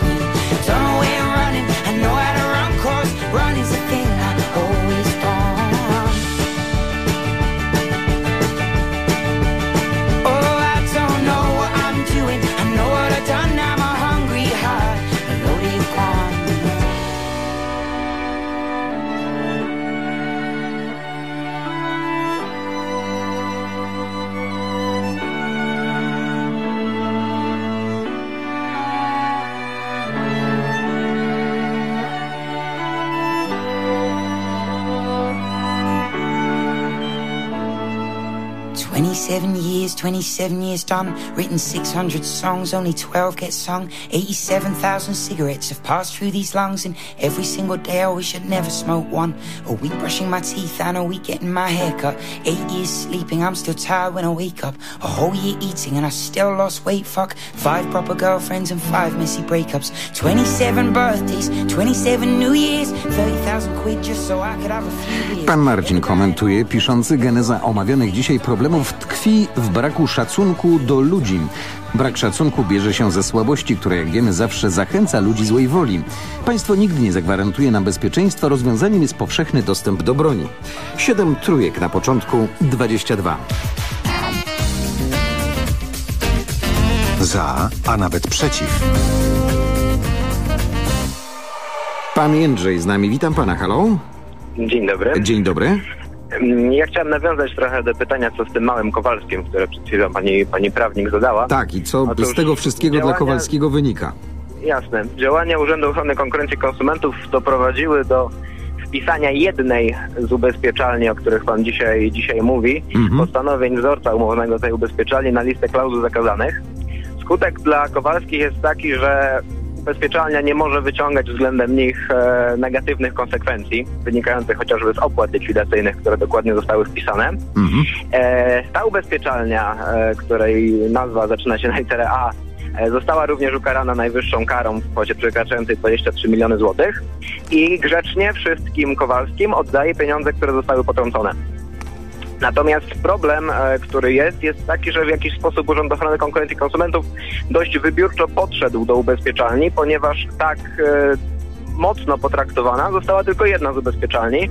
27 years, 27 years done. Written 600 songs, only 12 get sung. 87,000 cigarettes have passed through these lungs, and every single day I wish I'd never smoked one. A week brushing my teeth and a week getting my hair cut. Eight years sleeping, I'm still tired when I wake up. A whole year eating and I still lost weight, fuck. Five proper girlfriends and five messy breakups. 27 birthdays, 27 New Years, 30,000 quid just so I could have a few years. Pan Marcin komentuje, piszący genezę omawianych dzisiaj problemów tkwi w braku szacunku do ludzi. Brak szacunku bierze się ze słabości, która jak wiemy zawsze zachęca ludzi złej woli. Państwo nigdy nie zagwarantuje nam bezpieczeństwa, rozwiązaniem jest powszechny dostęp do broni. Siedem trójek na początku, 22. Za, a nawet przeciw. Pan Jędrzej z nami, witam pana, halo? Dzień dobry. Dzień dobry. Mm, Ja chciałem nawiązać trochę do pytania, co z tym małym Kowalskim, które przed chwilą pani, pani prawnik zadała. Tak, i co Otóż z tego wszystkiego dla działania- Kowalskiego wynika? Jasne. Działania Urzędu Ochrony Konkurencji Konsumentów doprowadziły do wpisania jednej z ubezpieczalni, o których pan dzisiaj, dzisiaj mówi, Mhm. postanowień wzorca umownego tej ubezpieczalni na listę klauzul zakazanych. Skutek dla Kowalskich jest taki, że ubezpieczalnia nie może wyciągać względem nich e, negatywnych konsekwencji, wynikających chociażby z opłat likwidacyjnych, które dokładnie zostały wpisane. E, ta ubezpieczalnia, e, której nazwa zaczyna się na literę A, e, została również ukarana najwyższą karą w kwocie przekraczającej 23 miliony złotych i grzecznie wszystkim Kowalskim oddaje pieniądze, które zostały potrącone. Natomiast problem, e, który jest, jest taki, że w jakiś sposób Urząd Ochrony Konkurencji i Konsumentów dość wybiórczo podszedł do ubezpieczalni, ponieważ tak e, mocno potraktowana została tylko jedna z ubezpieczalni.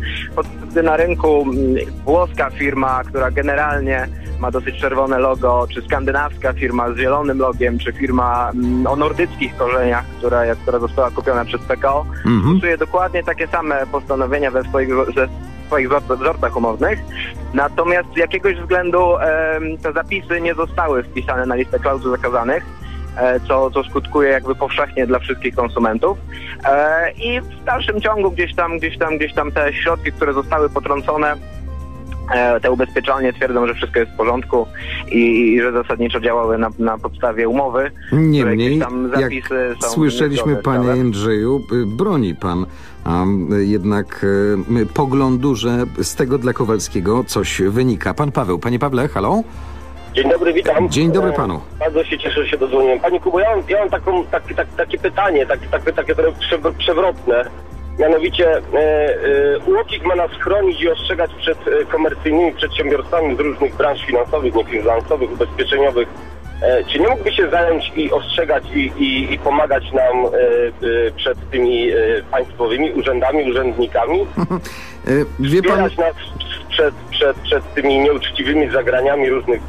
Gdy na rynku mm, włoska firma, która generalnie ma dosyć czerwone logo, czy skandynawska firma z zielonym logiem, czy firma mm, o nordyckich korzeniach, która, która została kupiona przez PKO, Mhm. stosuje dokładnie takie same postanowienia we swoich, ze swoich wzorcach umownych. Natomiast z jakiegoś względu em, te zapisy nie zostały wpisane na listę klauzul zakazanych e, co, co skutkuje jakby powszechnie dla wszystkich konsumentów. E, I w dalszym ciągu gdzieś tam, gdzieś tam, gdzieś tam te środki, które zostały potrącone, e, te ubezpieczalnie twierdzą, że wszystko jest w porządku i, i że zasadniczo działały na, na podstawie umowy. Niemniej, tam jak zapisy są słyszeliśmy, panie. Andrzeju, y, broni pan a, jednak y, poglądu, że z tego dla Kowalskiego coś wynika. Pan Paweł, panie Pawle, halo? Dzień dobry, witam. Dzień dobry E, panu. Bardzo się cieszę, że się dodzwoniłem. Panie Kubo, ja mam, ja mam taką, tak, tak, takie pytanie, tak, tak, takie przewrotne. Mianowicie e, e, UOKiK ma nas chronić i ostrzegać przed e, komercyjnymi przedsiębiorstwami z różnych branż finansowych, niefinansowych, ubezpieczeniowych. E, czy nie mógłby się zająć i ostrzegać i, i, i pomagać nam e, e, przed tymi e, państwowymi urzędami, urzędnikami? Y, Wie pan, wspierać nas przed, przed, przed tymi nieuczciwymi zagraniami różnych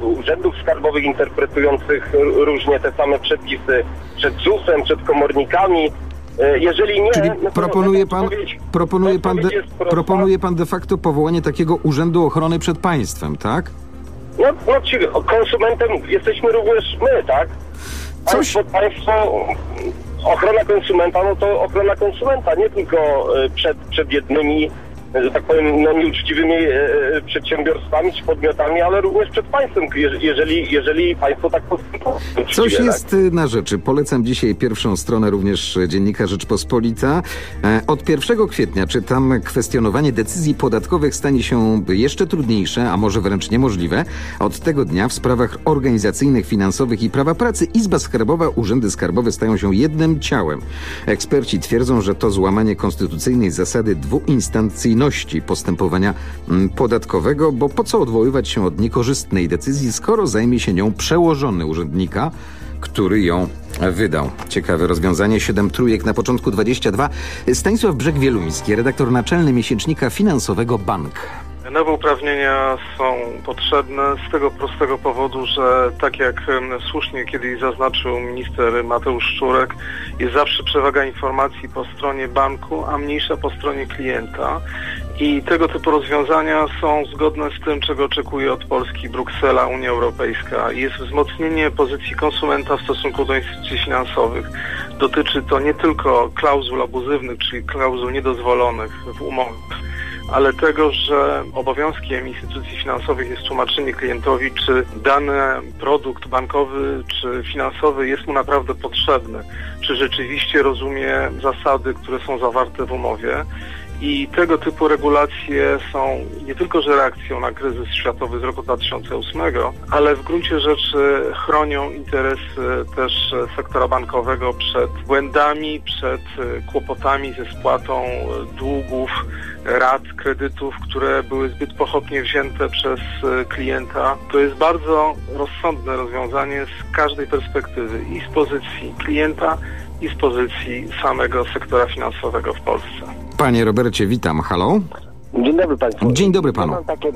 e, urzędów skarbowych interpretujących różnie te same przepisy, przed ZUS-em, przed komornikami. E, jeżeli nie, Czyli no proponuje pan, proponuje, pan de, proponuje pan de facto powołanie takiego Urzędu Ochrony przed Państwem, tak? No, no ci, konsumentem jesteśmy również my, tak? Państwo, państwo, ochrona konsumenta, no to ochrona konsumenta, nie tylko e, przed, przed jednymi, że tak powiem, no, nieuczciwymi e, e, przedsiębiorstwami czy podmiotami, ale również przed państwem, je- jeżeli, jeżeli państwo tak postępuje. Coś tak? jest y, na rzeczy. Polecam dzisiaj pierwszą stronę również dziennika Rzeczpospolita. E, Od 1 kwietnia czytam, kwestionowanie decyzji podatkowych stanie się jeszcze trudniejsze, a może wręcz niemożliwe. Od tego dnia w sprawach organizacyjnych, finansowych i prawa pracy Izba Skarbowa, urzędy skarbowe stają się jednym ciałem. Eksperci twierdzą, że to złamanie konstytucyjnej zasady dwuinstancyjności postępowania mm, podatkowego, bo po co odwoływać się od niekorzystnej decyzji, skoro zajmie się nią przełożony urzędnika, który ją wydał. Ciekawe rozwiązanie. Siedem trójek na początku 22. Stanisław Brzeg-Wieluński, redaktor naczelny miesięcznika finansowego Bank. Nowe uprawnienia są potrzebne z tego prostego powodu, że tak jak słusznie kiedyś zaznaczył minister Mateusz Szczurek, jest zawsze przewaga informacji po stronie banku, a mniejsza po stronie klienta. I tego typu rozwiązania są zgodne z tym, czego oczekuje od Polski Bruksela, Unia Europejska. Jest wzmocnienie pozycji konsumenta w stosunku do instytucji finansowych. Dotyczy to nie tylko klauzul abuzywnych, czyli klauzul niedozwolonych w umowach, ale tego, że obowiązkiem instytucji finansowych jest tłumaczenie klientowi, czy dany produkt bankowy czy finansowy jest mu naprawdę potrzebny, czy rzeczywiście rozumie zasady, które są zawarte w umowie. I tego typu regulacje są nie tylko, że reakcją na kryzys światowy z roku 2008, ale w gruncie rzeczy chronią interesy też sektora bankowego przed błędami, przed kłopotami ze spłatą długów, rat, kredytów, które były zbyt pochopnie wzięte przez klienta. To jest bardzo rozsądne rozwiązanie z każdej perspektywy i z pozycji klienta, i z pozycji samego sektora finansowego w Polsce. Panie Robercie, witam. Halo? Dzień dobry Państwu. Dzień dobry panu. Ja mam takie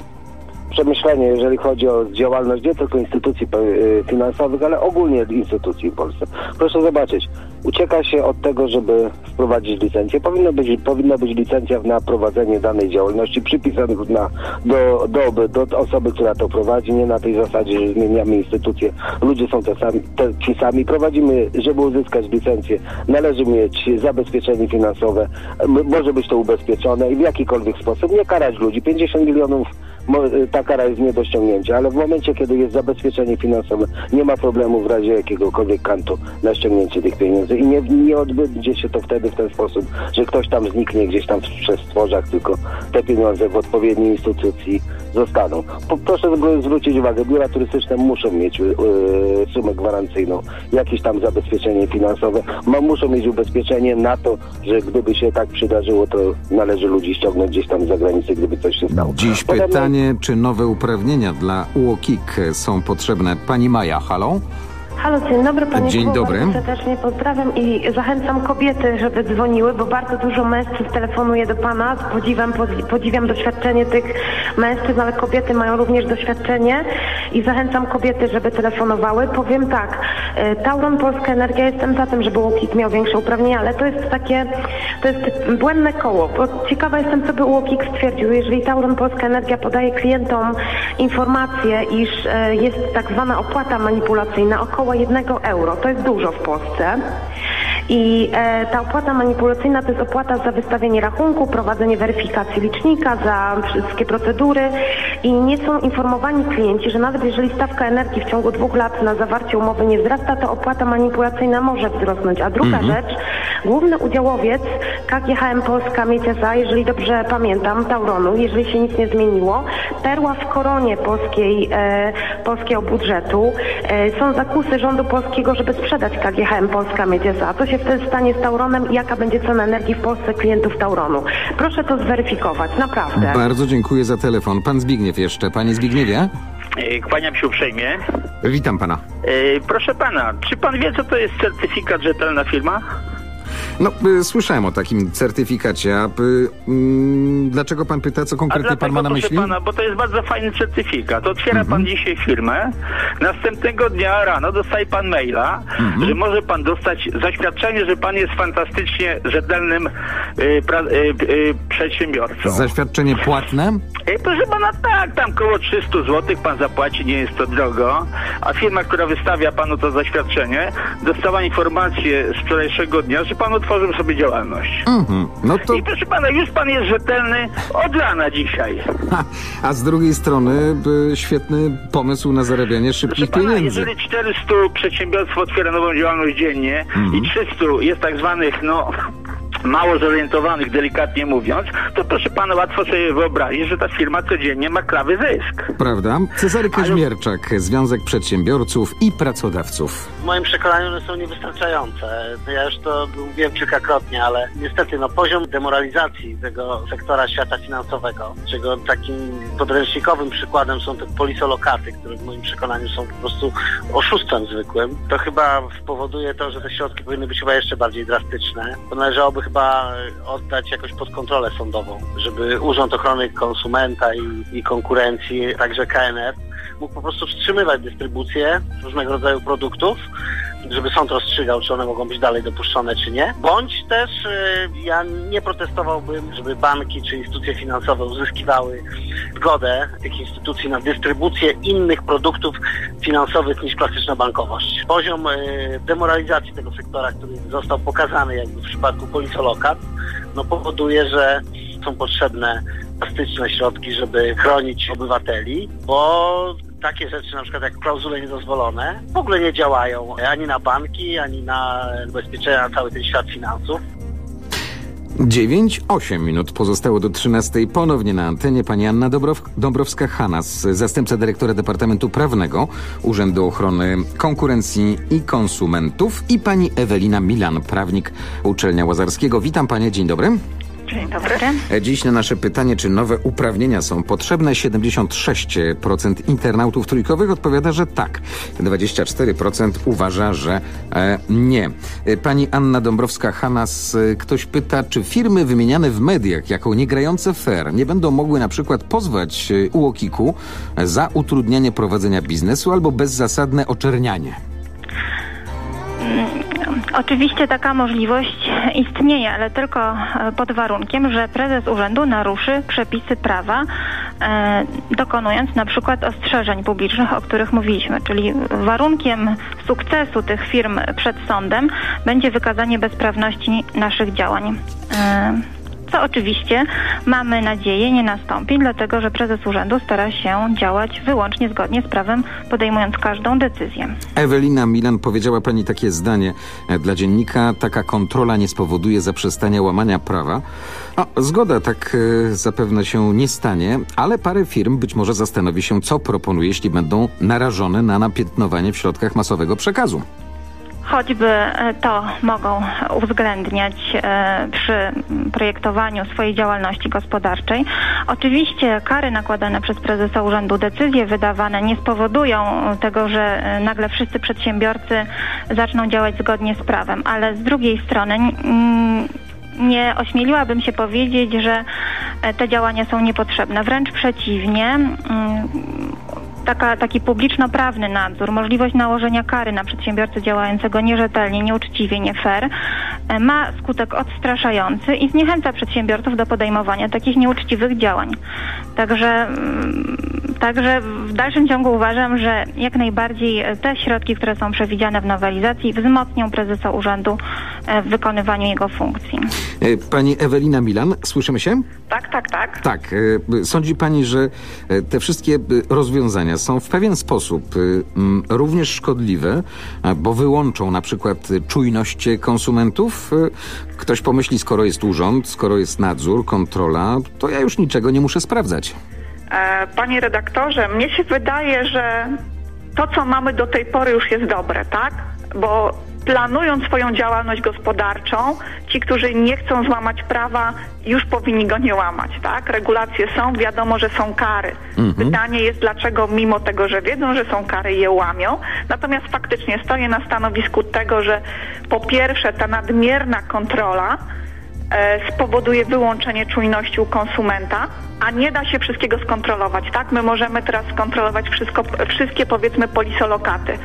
przemyślenie, jeżeli chodzi o działalność nie tylko instytucji y, finansowych, ale ogólnie instytucji w Polsce. Proszę zobaczyć, ucieka się od tego, żeby wprowadzić licencję. Powinno być, powinna być licencja na prowadzenie danej działalności przypisana na, do, do, do osoby, która to prowadzi, nie na tej zasadzie, że zmieniamy instytucje. Ludzie są te sami, te, ci sami. Prowadzimy, żeby uzyskać licencję, należy mieć zabezpieczenie finansowe, może być to ubezpieczone i w jakikolwiek sposób nie karać ludzi. 50 milionów ta kara jest nie do ściągnięcia, ale w momencie, kiedy jest zabezpieczenie finansowe, nie ma problemu w razie jakiegokolwiek kantu na ściągnięcie tych pieniędzy i nie, nie odbędzie się to wtedy w ten sposób, że ktoś tam zniknie gdzieś tam w przestworzach, tylko te pieniądze w odpowiedniej instytucji zostaną. Po, proszę zwr- zwrócić uwagę, biura turystyczne muszą mieć yy, sumę gwarancyjną, jakieś tam zabezpieczenie finansowe, ma, muszą mieć ubezpieczenie na to, że gdyby się tak przydarzyło, to należy ludzi ściągnąć gdzieś tam za granicę, gdyby coś się stało. Dziś Podobnie- pytanie, czy nowe uprawnienia dla UOKiK są potrzebne? Pani Maja, halo? Halo, dzień dobry Panie Dzień Kubo, dobry. Serdecznie pozdrawiam i zachęcam kobiety, żeby dzwoniły, bo bardzo dużo mężczyzn telefonuje do Pana. Pozi- podziwiam doświadczenie tych mężczyzn, ale kobiety mają również doświadczenie i zachęcam kobiety, żeby telefonowały. Powiem tak, e, Tauron Polska Energia, jestem za tym, żeby UOKiK miał większe uprawnienia, ale to jest takie, to jest błędne koło, bo ciekawa jestem, co by UOKiK stwierdził, jeżeli Tauron Polska Energia podaje klientom informację, iż e, jest tak zwana opłata manipulacyjna około jednego euro. To jest dużo w Polsce. I e, ta opłata manipulacyjna to jest opłata za wystawienie rachunku, prowadzenie weryfikacji licznika, za wszystkie procedury i nie są informowani klienci, że nawet jeżeli stawka energii w ciągu dwóch lat na zawarcie umowy nie wzrasta, to opłata manipulacyjna może wzrosnąć. A druga Mhm. rzecz, główny udziałowiec KGHM Polska Miedź SA, jeżeli dobrze pamiętam, Tauronu, jeżeli się nic nie zmieniło, perła w koronie polskiej, e, polskiego budżetu. E, są zakusy rządu polskiego, żeby sprzedać KGHM Polska Miedź SA. Co się wtedy stanie z Tauronem i jaka będzie cena energii w Polsce klientów Tauronu? Proszę to zweryfikować, naprawdę. Bardzo dziękuję za telefon. Pan Zbigniew jeszcze. Panie Zbigniewie? E, Kłaniam się uprzejmie. Witam pana. E, Proszę pana, czy pan wie, co to jest certyfikat rzetelna firma? No, y, słyszałem o takim certyfikacie, a y, mm, dlaczego pan pyta, co konkretnie pan ma na myśli? pana, bo to jest bardzo fajny certyfikat. Otwiera pan dzisiaj firmę, następnego dnia rano dostaje pan maila, że może pan dostać zaświadczenie, że pan jest fantastycznie rzetelnym y, pra, y, y, przedsiębiorcą. Zaświadczenie płatne? E, proszę pana, tak, tam koło 300 zł pan zapłaci, nie jest to drogo, a firma, która wystawia panu to zaświadczenie, dostała informację z wczorajszego dnia, że pan otworzył sobie działalność. Mhm. No to, I proszę pana, już pan jest rzetelny od rana dzisiaj. ha, a z drugiej strony y, świetny pomysł na zarabianie szybkich Pana, pieniędzy. jeżeli 400 przedsiębiorstw otwiera nową działalność dziennie Mhm. i 300 jest tak zwanych, no mało zorientowanych, delikatnie mówiąc, to proszę pana łatwo sobie wyobrazić, że ta firma codziennie ma klawy zysk. Prawda? Cezary Kaźmierczak, Związek Przedsiębiorców i Pracodawców. W moim przekonaniu one są niewystarczające. Ja już to mówiłem kilkakrotnie, ale niestety no, poziom demoralizacji tego sektora świata finansowego, czego takim podręcznikowym przykładem są te polisolokaty, które w moim przekonaniu są po prostu oszustwem zwykłym, to chyba spowoduje to, że te środki powinny być chyba jeszcze bardziej drastyczne. To należałoby chyba oddać jakoś pod kontrolę sądową, żeby Urząd Ochrony Konsumenta i, i Konkurencji, także KNF, mógł po prostu wstrzymywać dystrybucję różnego rodzaju produktów, żeby sąd rozstrzygał, czy one mogą być dalej dopuszczone, czy nie. Bądź też y, ja nie protestowałbym, żeby banki czy instytucje finansowe uzyskiwały zgodę tych instytucji na dystrybucję innych produktów finansowych niż klasyczna bankowość. Poziom y, demoralizacji tego sektora, który został pokazany jakby w przypadku polisolokat, no powoduje, że są potrzebne drastyczne środki, żeby chronić obywateli, bo takie rzeczy na przykład jak klauzule niedozwolone w ogóle nie działają ani na banki, ani na ubezpieczenia, na cały ten świat finansów. 9, 8 minut pozostało do 13. Ponownie na antenie pani Anna Dobrow, Dąbrowska-Hanas, zastępca dyrektora Departamentu Prawnego Urzędu Ochrony Konkurencji i Konsumentów i pani Ewelina Milan, prawnik Uczelnia Łazarskiego. Witam panie, dzień dobry. Dzień dobry. Dziś na nasze pytanie, czy nowe uprawnienia są potrzebne, 76% internautów trójkowych odpowiada, że tak. 24% uważa, że e, nie. E, Pani Anna Dąbrowska-Hanas, e, ktoś pyta, czy firmy wymieniane w mediach jako niegrające fair nie będą mogły na przykład pozwać e, UOKiK-u za utrudnianie prowadzenia biznesu albo bezzasadne oczernianie? Oczywiście taka możliwość istnieje, ale tylko e, pod warunkiem, że prezes urzędu naruszy przepisy prawa, e, dokonując na przykład ostrzeżeń publicznych, o których mówiliśmy. Czyli warunkiem sukcesu tych firm przed sądem będzie wykazanie bezprawności naszych działań. Co oczywiście mamy nadzieję nie nastąpi, dlatego że prezes urzędu stara się działać wyłącznie zgodnie z prawem, podejmując każdą decyzję. Ewelina Milan powiedziała pani takie zdanie e, dla dziennika. Taka kontrola nie spowoduje zaprzestania łamania prawa. No, zgoda, tak e, zapewne się nie stanie, ale parę firm być może zastanowi się, co proponuje, jeśli będą narażone na napiętnowanie w środkach masowego przekazu. Choćby e, to mogą uwzględniać e, przy projektowaniu swojej działalności gospodarczej. Oczywiście kary nakładane przez prezesa urzędu, decyzje wydawane nie spowodują tego, że e, nagle wszyscy przedsiębiorcy zaczną działać zgodnie z prawem, ale z drugiej strony nie ośmieliłabym się powiedzieć, że te działania są niepotrzebne. Wręcz przeciwnie. Taka, taki publiczno-prawny nadzór, możliwość nałożenia kary na przedsiębiorcę działającego nierzetelnie, nieuczciwie, nie fair, e, ma skutek odstraszający i zniechęca przedsiębiorców do podejmowania takich nieuczciwych działań. Także, mm, także w dalszym ciągu uważam, że jak najbardziej e, te środki, które są przewidziane w nowelizacji wzmocnią prezesa urzędu e, w wykonywaniu jego funkcji. Pani Ewelina Milan, słyszymy się? Tak, tak, tak. Tak. Sądzi pani, że te wszystkie e, są w pewien sposób m, również szkodliwe, bo wyłączą na przykład czujność konsumentów? E, Ktoś pomyśli, skoro jest urząd, skoro jest nadzór, kontrola, to ja już niczego nie muszę sprawdzać. E, Panie redaktorze, mnie się wydaje, że to, co mamy do tej pory już jest dobre, tak? Bo planując swoją działalność gospodarczą, ci, którzy nie chcą złamać prawa, już powinni go nie łamać, tak? Regulacje są, wiadomo, że są kary. Mhm. Pytanie jest, dlaczego mimo tego, że wiedzą, że są kary, je łamią. Natomiast faktycznie stoję na stanowisku tego, że po pierwsze ta nadmierna kontrola e, spowoduje wyłączenie czujności u konsumenta, a nie da się wszystkiego skontrolować, tak? My możemy teraz skontrolować wszystko, wszystkie powiedzmy polisolokaty.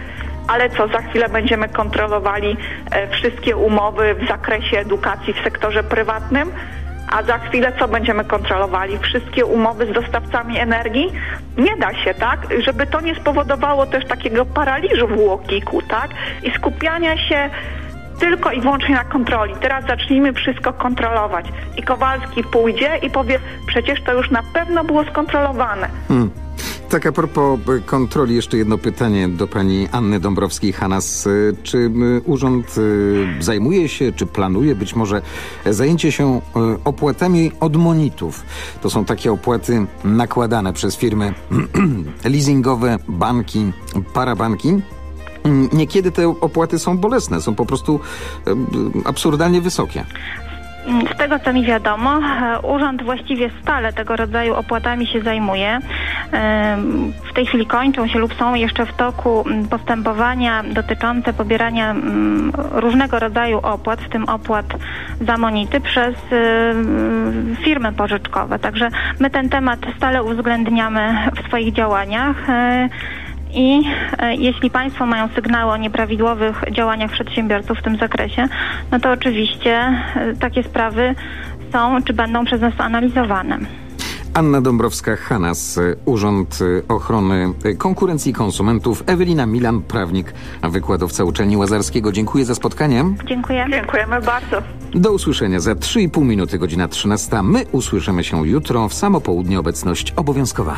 Ale co, za chwilę będziemy kontrolowali e, wszystkie umowy w zakresie edukacji w sektorze prywatnym, a za chwilę co będziemy kontrolowali? Wszystkie umowy z dostawcami energii? Nie da się, tak? Żeby to nie spowodowało też takiego paraliżu w łokiku, tak? I skupiania się tylko i wyłącznie na kontroli. Teraz zacznijmy wszystko kontrolować. I Kowalski pójdzie i powie, przecież to już na pewno było skontrolowane. Hmm. Tak a propos e, kontroli, jeszcze jedno pytanie do pani Anny Dąbrowskiej-Hanas. E, Czy urząd e, zajmuje się, czy planuje być może zajęcie się opłatami od monitów? To są takie opłaty nakładane przez firmy leasingowe, banki, parabanki. Mm, Niekiedy te opłaty są bolesne, są po prostu absurdalnie wysokie. Z tego co mi wiadomo, e, urząd właściwie stale tego rodzaju opłatami się zajmuje. E, W tej chwili kończą się lub są jeszcze w toku m, postępowania dotyczące pobierania różnego rodzaju opłat, w tym opłat za monity przez e, firmy pożyczkowe. Także my ten temat stale uwzględniamy w swoich działaniach. I e, jeśli Państwo mają sygnały o nieprawidłowych działaniach przedsiębiorców w tym zakresie, no to oczywiście e, takie sprawy są czy będą przez nas analizowane. Anna Dąbrowska-Hanas, e, Urząd Ochrony Konkurencji i Konsumentów, Ewelina Milan, prawnik, wykładowca uczelni Łazarskiego. Dziękuję za spotkanie. Dziękuję. Dziękujemy bardzo. Do usłyszenia za 3,5 minuty, godzina 13. My usłyszymy się jutro w samo południe, obecność obowiązkowa.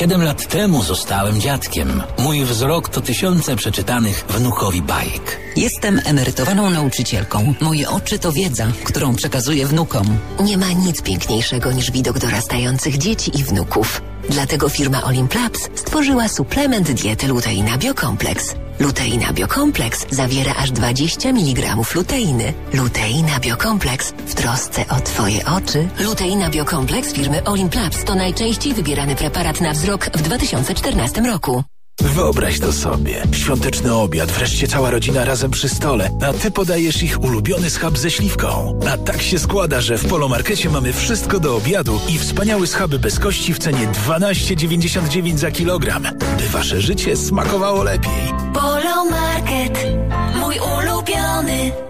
Siedem lat temu zostałem dziadkiem. Mój wzrok to tysiące przeczytanych wnukowi bajek. Jestem emerytowaną nauczycielką. Moje oczy to wiedza, którą przekazuję wnukom. Nie ma nic piękniejszego niż widok dorastających dzieci i wnuków. Dlatego firma Olimplabs stworzyła suplement diety luteina Biokompleks. Luteina Biokompleks zawiera aż 20 mg luteiny. Luteina Biokompleks w trosce o Twoje oczy. Luteina Biokompleks firmy Olimplabs to najczęściej wybierany preparat na wzrok w 2014 roku. Wyobraź to sobie. Świąteczny obiad, wreszcie cała rodzina razem przy stole, a ty podajesz ich ulubiony schab ze śliwką. A tak się składa, że w Polomarkecie mamy wszystko do obiadu i wspaniały schaby bez kości w cenie 12,99 za kilogram, by wasze życie smakowało lepiej. Polomarket, mój ulubiony.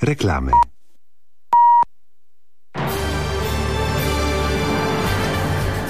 reklamy.